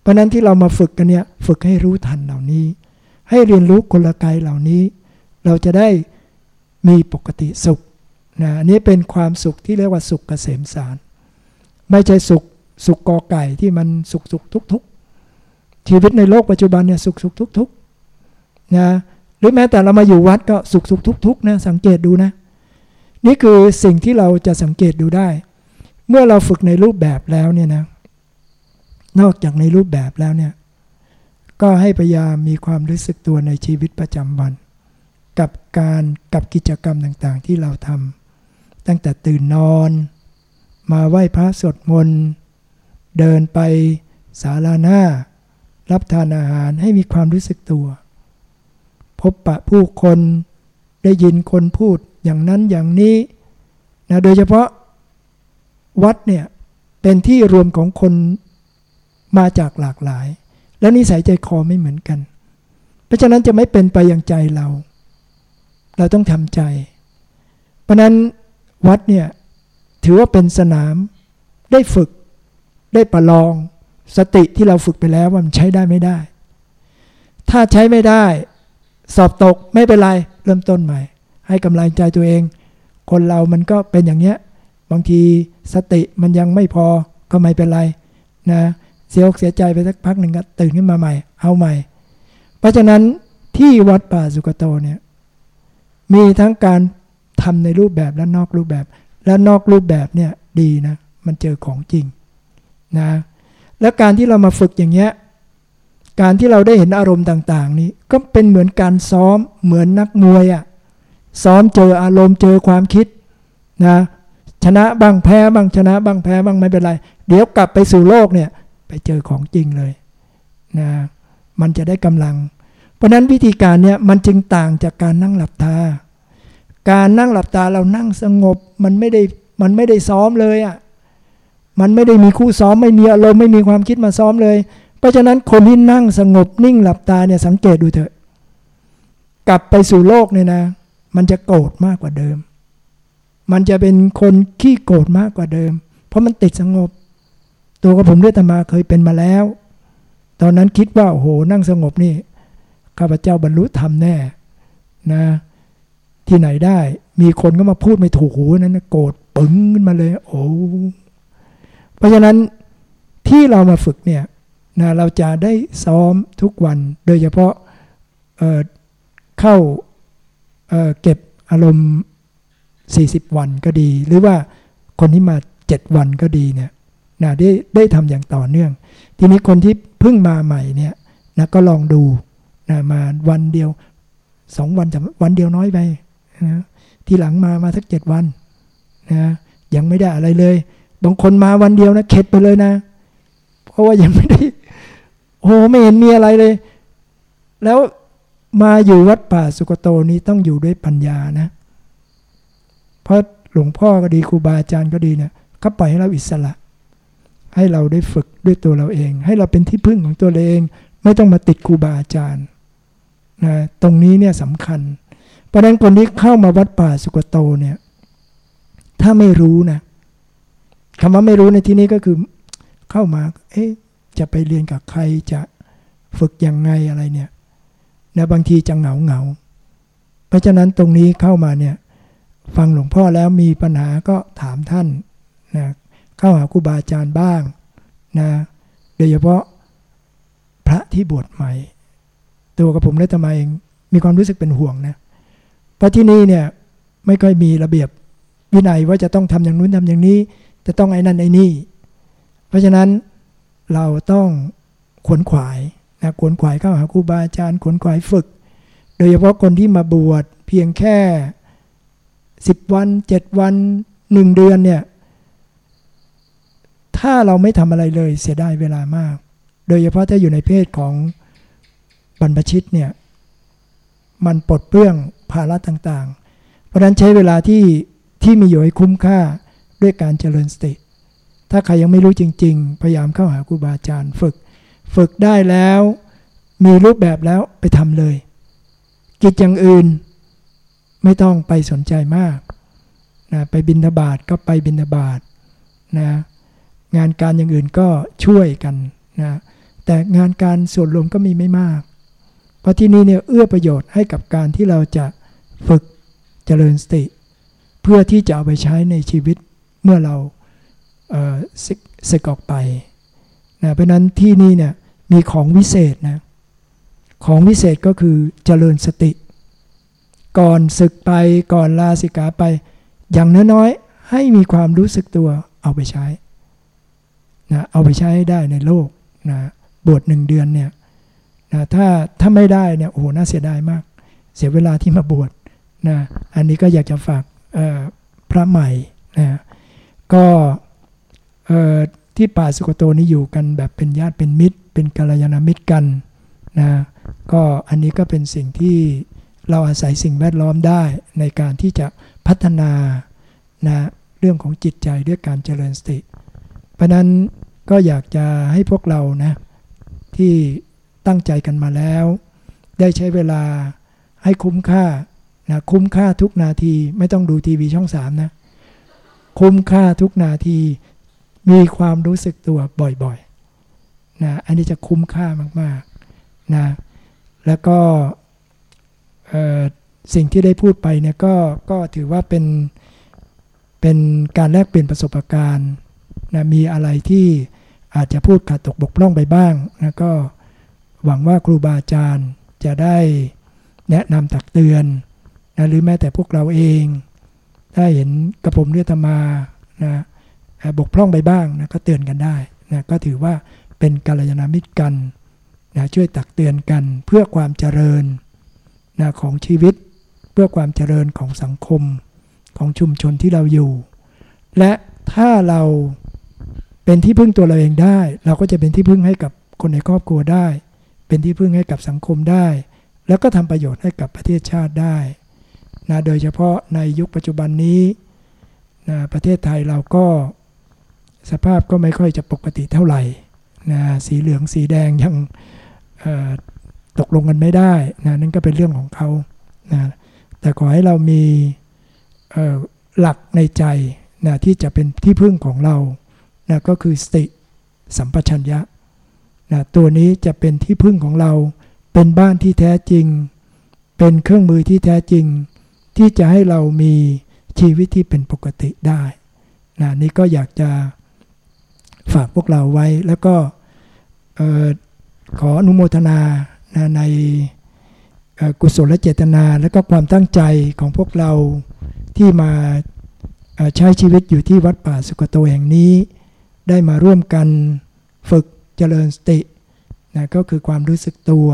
เพราะนั้นที่เรามาฝึกกันเนี่ยฝึกให้รู้ทันเหล่านี้ ให้เรียนรู้กลไกเหล่านี้ เราจะได้มีปกติสุขนะอันนี้เป็นความสุขที่เรียกว่าสุขเกษมสาร ไม่ใช่สุข สุขกอไก่ที่มันสุขสุขทุกทุกชีวิตในโลกปัจจุบันเนี่ยสุขสุขทุกทุกนะหรือแม้แต่เรามาอยู่วัดก็สุขสุขทุกทุกนะสังเกตดูนะ นี่คือสิ่งที่เราจะสังเกตดูได้ เมื่อเราฝึกในรูปแบบแล้วเนี่ยนะนอกจากในรูปแบบแล้วเนี่ยก็ให้พยายามมีความรู้สึกตัวในชีวิตประจำวัน กับการกับกิจกรรมต่างๆ ที่เราทำตั้งแต่ตื่นนอน มาไหว้พระสวดมนต์ เดินไปศาลาหน้า รับทานอาหารให้มีความรู้สึกตัว พบปะผู้คนได้ยินคนพูดอย่างนั้นอย่างนี้นะโดยเฉพาะวัดเนี่ยเป็นที่รวมของคนมาจากหลากหลาย และนิสัยใจคอไม่เหมือนกัน เพราะฉะนั้นจะไม่เป็นไปอย่างใจเรา เราต้องทำใจ เพราะนั้นวัดเนี่ยถือว่าเป็นสนามได้ฝึก ได้ประลองสติที่เราฝึกไปแล้วว่ามันใช้ได้ไม่ได้ ถ้าใช้ไม่ได้ สอบตกไม่เป็นไร เริ่มต้นใหม่ ให้กำลังใจตัวเอง คนเรามันก็เป็นอย่างเนี้ย บางทีสติมันยังไม่พอก็ไม่เป็นไรนะเสียอกเสียใจไปสักพักหนึ่งก็ตื่นขึ้นมาใหม่ เอาใหม่ เพราะฉะนั้นที่วัดป่าสุกโตเนี่ยมีทั้งการทำในรูปแบบและนอกรูปแบบ และนอกรูปแบบเนี่ยดีนะ มันเจอของจริง นะ แล้วการที่เรามาฝึกอย่างเงี้ย การที่เราได้เห็นอารมณ์ต่าง ๆ นี้ก็เป็นเหมือนการซ้อมเหมือนนักมวยอะ่ะซ้อมเจออารมณ์เจอความคิดนะชนะบ้างแพ้บ้างชนะบ้างแพ้บ้างไม่เป็นไร เดี๋ยวกลับไปสู่โลกเนี่ยไปเจอของจริงเลยนะมันจะได้กำลัง เพราะนั้นวิธีการเนี่ยมันจึงต่างจากการนั่งหลับตา การนั่งหลับตาเรานั่งสงบมันไม่ได้มันไม่ได้ซ้อมเลยอะ่ะ มันไม่ได้มีคู่ซ้อมไม่มีอารมณ์ไม่มีความคิดมาซ้อมเลย เพราะฉะนั้นคนที่นั่งสงบนิ่งหลับตาเนี่ยสังเกตดูเถอะ กลับไปสู่โลกเนี่ยนะ มันจะโกรธมากกว่าเดิม มันจะเป็นคนขี้โกรธมากกว่าเดิม เพราะมันติดสงบ ตัวกับผมด้วยธรรมาเคยเป็นมาแล้ว ตอนนั้นคิดว่าโอ้โหนั่งสงบนี่ข้าพเจ้าบรรลุธรรมแน่นะ ที่ไหนได้ มีคนก็มาพูดไม่ถูกหูนั้นโกรธปึ้งขึ้นมาเลย โอ้ เพราะฉะนั้นที่เรามาฝึกเนี่ยนะเราจะได้ซ้อมทุกวัน โดยเฉพาะเเข้าเเก็บอารมณ์ 40 วันก็ดี หรือว่าคนที่มา 7 วันก็ดีเนี่ยนะได้ได้ทำอย่างต่อเนื่อง ทีนี้คนที่เพิ่งมาใหม่เนี่ยนะก็ลองดูนะมาวันเดียวสองวันจะวันเดียวน้อยไปนะทีหลังมามาสักเจ็ดวันนะยังไม่ได้อะไรเลย บางคนมาวันเดียวนะเข็ดไปเลยนะ เพราะว่ายังไม่ได้ โอ้ไม่เห็นมีอะไรเลย แล้วมาอยู่วัดป่าสุกโตนี้ต้องอยู่ด้วยปัญญานะ เพราะหลวงพ่อก็ดีครูบาอาจารย์ก็ดีเนะี่ยเขาปล่อยให้เราอิสระ ให้เราได้ฝึกด้วยตัวเราเอง ให้เราเป็นที่พึ่งของตัวเราเอง ไม่ต้องมาติดครูบาอาจารย์นะตรงนี้เนี่ยสำคัญ เพราะนั้นคนที่เข้ามาวัดป่าสุกโตเนี่ย ถ้าไม่รู้นะ คำว่าไม่รู้ในที่นี้ก็คือเข้ามา เอ๊ะ จะไปเรียนกับใครจะฝึกยังไงอะไรเนี่ยนะบางทีจะเหงาเหงา เพราะฉะนั้นตรงนี้เข้ามาเนี่ย ฟังหลวงพ่อแล้วมีปัญหาก็ถามท่านนะเข้าหาครูบาอาจารย์บ้างนะโดยเฉพาะพระที่บวชใหม่ ตัวกับผมและตมาเองมีความรู้สึกเป็นห่วงนะเพราะที่นี่เนี่ยไม่ค่อยมีระเบียบวินัยว่าจะต้องทำอย่างนู้นทำอย่างนี้ จะต้องไอ้นั่นไอ้นี่ เพราะฉะนั้นเราต้องขวนขวายนะขวนขวายเข้าหาครูบาอาจารย์ขวนขวายฝึก โดยเฉพาะคนที่มาบวชเพียงแค่สิบวันเจ็ดวันหนึ่งเดือนเนี่ย ถ้าเราไม่ทำอะไรเลยเสียดายเวลามาก โดยเฉพาะถ้าอยู่ในเพศของบรรพชิตเนี่ยมันปลดเปลื้องภาระต่างๆ เพราะนั้นใช้เวลาที่ที่มีอยู่ให้คุ้มค่า ด้วยการเจริญสติ ถ้าใครยังไม่รู้จริง ๆ พยายามเข้าหาครูบาอาจารย์ฝึก ฝึกได้แล้ว มีรูปแบบแล้วไปทำเลย กิจอย่างอื่นไม่ต้องไปสนใจมากนะไปบินทบาทก็ไปบินทบาทนะงานการอย่างอื่นก็ช่วยกันนะแต่งานการส่วนรวมก็มีไม่มาก เพราะที่นี่เนี่ยเอื้อประโยชน์ให้กับการที่เราจะฝึกเจริญสติ เพื่อที่จะเอาไปใช้ในชีวิต เมื่อเราสึกออกไปนะเพราะนั้นที่นี่เนี่ยมีของวิเศษนะของวิเศษก็คือเจริญสติ ก่อนศึกไปก่อนลาสิกขาไป อย่างน้อยๆให้มีความรู้สึกตัวเอาไปใช้นะเอาไปใช้ได้ในโลกนะบวชหนึ่งเดือนเนี่ยนะถ้าถ้าไม่ได้เนี่ยโอ้โหน่าเสียดายมาก เสียเวลาที่มาบวชนะอันนี้ก็อยากจะฝากพระใหม่นะ ก็ที่ป่าสุกโตนี้อยู่กันแบบเป็นญาติเป็นมิตร เป็นกัลยาณมิตรกันนะก็อันนี้ก็เป็นสิ่งที่เราอาศัยสิ่งแวดล้อมได้ในการที่จะพัฒนานะเรื่องของจิตใจด้วยการเจริญสติ เพราะนั้นก็อยากจะให้พวกเรานะที่ตั้งใจกันมาแล้ว ได้ใช้เวลาให้คุ้มค่านะคุ้มค่าทุกนาทีไม่ต้องดูทีวีช่องสามนะ คุ้มค่าทุกนาที มีความรู้สึกตัวบ่อยๆนะอันนี้จะคุ้มค่ามากๆนะแล้วก็สิ่งที่ได้พูดไปเนี่ยก็ก็ถือว่าเป็นเป็นการแลกเปลี่ยนประสบการณ์นะมีอะไรที่อาจจะพูดขาดตกบกพร่องไปบ้างนะก็หวังว่าครูบาอาจารย์จะได้แนะนำตักเตือนนะหรือแม้แต่พวกเราเอง ถ้าเห็นกระผมเรียตมานะบกพร่องไปบ้างนะก็เตือนกันได้นะก็ถือว่าเป็นกัลยาณมิตรกันนะช่วยตักเตือนกันเพื่อความเจริญนะของชีวิต เพื่อความเจริญของสังคมของชุมชนที่เราอยู่ และถ้าเราเป็นที่พึ่งตัวเราเองได้ เราก็จะเป็นที่พึ่งให้กับคนในครอบครัวได้ เป็นที่พึ่งให้กับสังคมได้ แล้วก็ทำประโยชน์ให้กับประเทศชาติได้ นะโดยเฉพาะในยุคปัจจุบันนี้นะประเทศไทยเราก็สภาพก็ไม่ค่อยจะปกติเท่าไหร่นะสีเหลืองสีแดงยังตกลงกันไม่ได้นะนั่นก็เป็นเรื่องของเขานะแต่ขอให้เรามีหลักในใจนะที่จะเป็นที่พึ่งของเรานะก็คือสติสัมปชัญญะนะตัวนี้จะเป็นที่พึ่งของเรา เป็นบ้านที่แท้จริง เป็นเครื่องมือที่แท้จริง ที่จะให้เรามีชีวิตที่เป็นปกติได้นะนี่ก็อยากจะฝากพวกเราไว้แล้วก็ขออนุโมทนานะในกุศลเจตนา และก็ความตั้งใจของพวกเราที่มาใช้ชีวิตอยู่ที่วัดป่าสุกโตแห่งนี้ ได้มาร่วมกันฝึกเจริญสตินะก็คือความรู้สึกตัว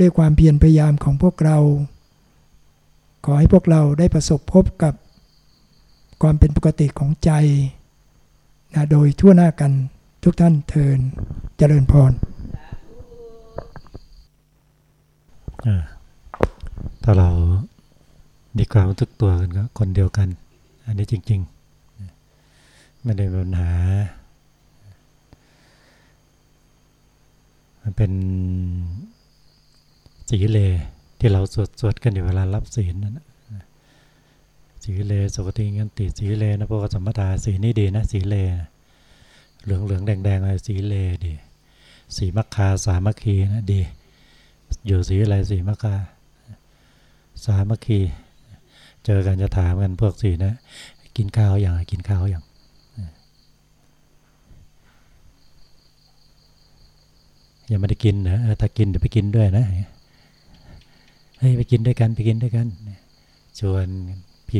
ด้วยความเพียรพยายามของพวกเรา ขอให้พวกเราได้ประสบพบกับความเป็นปกติของใจนะโดยทั่วหน้ากันทุกท่านเทินเจริญพรถ้าเราดีความรู้สึกตัวกันก็คนเดียวกัน อันนี้จริงๆไม่ได้ปัญหา มันเป็นสีเล ที่เราสวดสวดกันอยู่เวลารับศีลนั่นสีเลสุกติงันติสีเลนะพวกสมมตาสีนี่ดีนะสีเลเหลืองเหลืองแดงแดงอะไรสีเลดีสีมัคคาสามัคคีนะดี อยู่สีอะไรสีมัคคาสามัคคี เจอกันจะถามกันพวกสีนะ กินข้าวอย่างกินข้าวอย่างยังไม่ได้กินนะถ้ากินเดี๋ยวไปกินด้วยนะ เฮ้ยไปกินด้วยกันไปกินด้วยกันชวน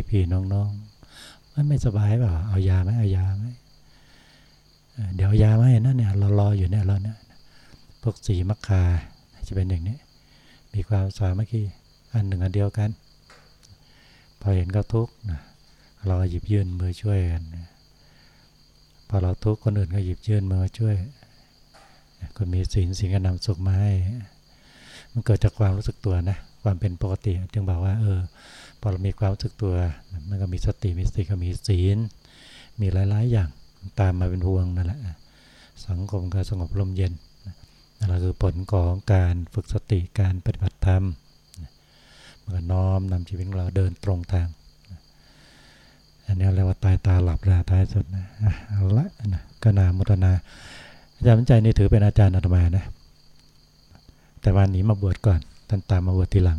พี่ๆน้องๆมันไม่สบายเปล่าเอายาไหมเอายาไหมเดี๋ยวยาไหมนั่นเนี่ยเรารออยู่เนี่ยเราเนี่ยพวกสีมัคคาจะเป็นอย่างนี้ มีความสามัคคีอันหนึ่งอันเดียวกัน พอเห็นเขาทุกข์เราหยิบยื่นมือช่วยกันพอเราทุกข์คนอื่นก็หยิบยื่นมือช่วยคนมีศีลศีลก็นำสุขมาให้มันเกิดจากความรู้สึกตัวนะ ความเป็นปกติ จึงบอกว่า เออ พอเรามีความรู้สึกตัว มันก็มีสติมีสติก็มีศีล มีหลาย ๆ อย่างตามมาเป็นพวงนั่นแหละ สังคมก็สงบลมเย็นนั่นคือผลของการฝึกสติการปฏิบัติธรรมมันก็น้อมนำชีวิตเราเดินตรงทาง อันนี้เรียกว่าตายตาหลับแล้วท้ายสุดนะเอาละนะก็นามุตนาอาจารย์ใจนี่ถือเป็นอาจารย์อาตมานะ แต่วันนี้มาบวชก่อน ท่านตามมาบวชทีหลัง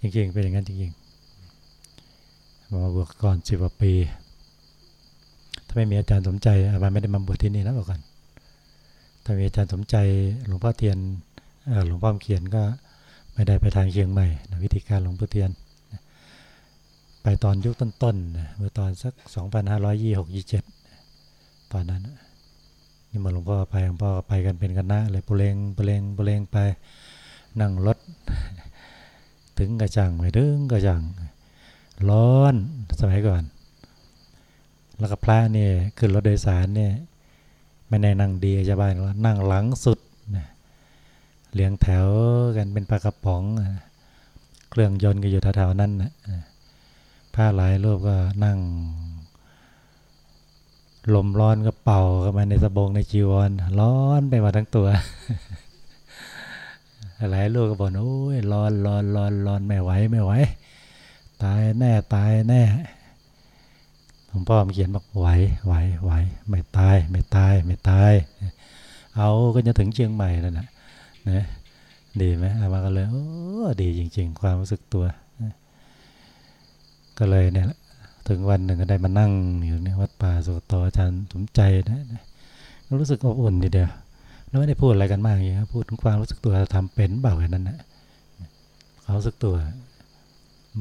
จริงๆเป็นอย่างนั้นจริงๆมาบวชก่อนสิบกว่าปี ถ้าไม่มีอาจารย์สมใจอาจาไม่ได้มาบวชที่นี่นะบอกกันถ้ามีอาจารย์สมใจหลวงพ่อเทียนหลวงพ่อเขียนก็ไม่ได้ไปทางเชียงใหม่นะวิธีการหลวงพ่อเทียน ไปตอนยุคต้นๆเมื่อตอนสัก 2526-27 ตอนนั้น มาหลวงพ่อไปหลวงพ่อไปกันเป็นกันนะเลยปุเรงปุเรงปุเรงไปนั่งรถ ถึงกระจังไม่ถึงกระจัง ร้อนสมัยก่อน แล้วก็พระเนี่ยขึ้นรถโดยสารเนี่ยไม่แน่นั่งดีจะบ้านนั่งหลังสุดเลี้ยงแถวกันเป็นปลากระป๋อง เครื่องยนต์ก็อยู่แถวๆนั้นนะผ้าหลายรูปก็นั่ง ลมร้อนก็เป่าเข้ามาในสบงในจีวร ร้อนไปหมดทั้งตัว หลายลูกก็บอกโอ้ยร้อนร้อนร้อนร้อนไม่ไหวไม่ไหวตายแน่ตายแน่หลวงพ่อมเขียนบอกไหวไหวไหวไม่ตาย ไม่ตายไม่ตาย เอาก็จะถึงเชียงใหม่แล้วนะนะดีไหมอามาก็เลยโอ้ดีจริง ๆ ความรู้สึกตัว ก็เลยเนี่ย ถึงวันหนึ่งก็ได้มานั่งอยู่ในวัดป่าสุโตอาจารย์สมใจนะรู้สึกอบอุ่นดีเดียวแล้วไม่ได้พูดอะไรกันมากอย่างนี้พูดถึงความรู้สึกตัวทำเป็นเปล่าแค่นั้นนะควารู้สึกตัว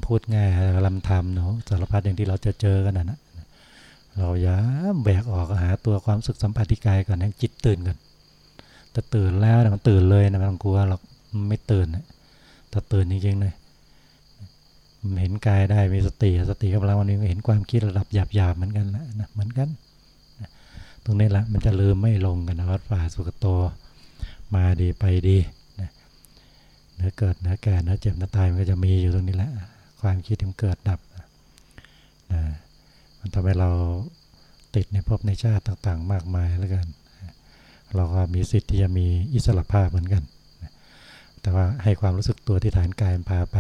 พูดง่ายลำทำเนาะสารพัดอย่างที่เราจะเจอกันนะเราย้ำแบกออกหาตัวความสึกสัมผัสที่กายก่อนให้จิตตื่นก่อนแต่ตื่นแล้วมันตื่นเลยนะมันกลัวหรอกไม่ตื่นนะถ้าตื่นจริงๆเลย เห็นกายได้มีสติสติกับเราวันนี้เห็นความคิดระดับหยาบๆเหมือนกันนะนะเหมือนกันตรงนี้แหละมันจะลืมไม่ลงกันนะวัดป่าสุกโตมาดีไปดีนะเนื้อเกิดเนื้อแก่เนื้อเจ็บเนื้อตายมันก็จะมีอยู่ตรงนี้แหละความคิดมันเกิดดับนะมันทำให้เราติดในภพในชาติต่าง ๆ มากมายแล้วกัน เราก็มีสิทธิ์ที่จะมีอิสระภาพเหมือนกัน แต่ว่าให้ความรู้สึกตัวที่ฐานกายมันพาไป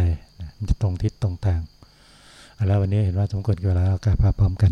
มันจะตรงทิศตรงทางแล้ววันนี้เห็นว่าสมควรเวลาเรากลับพาพร้อมกัน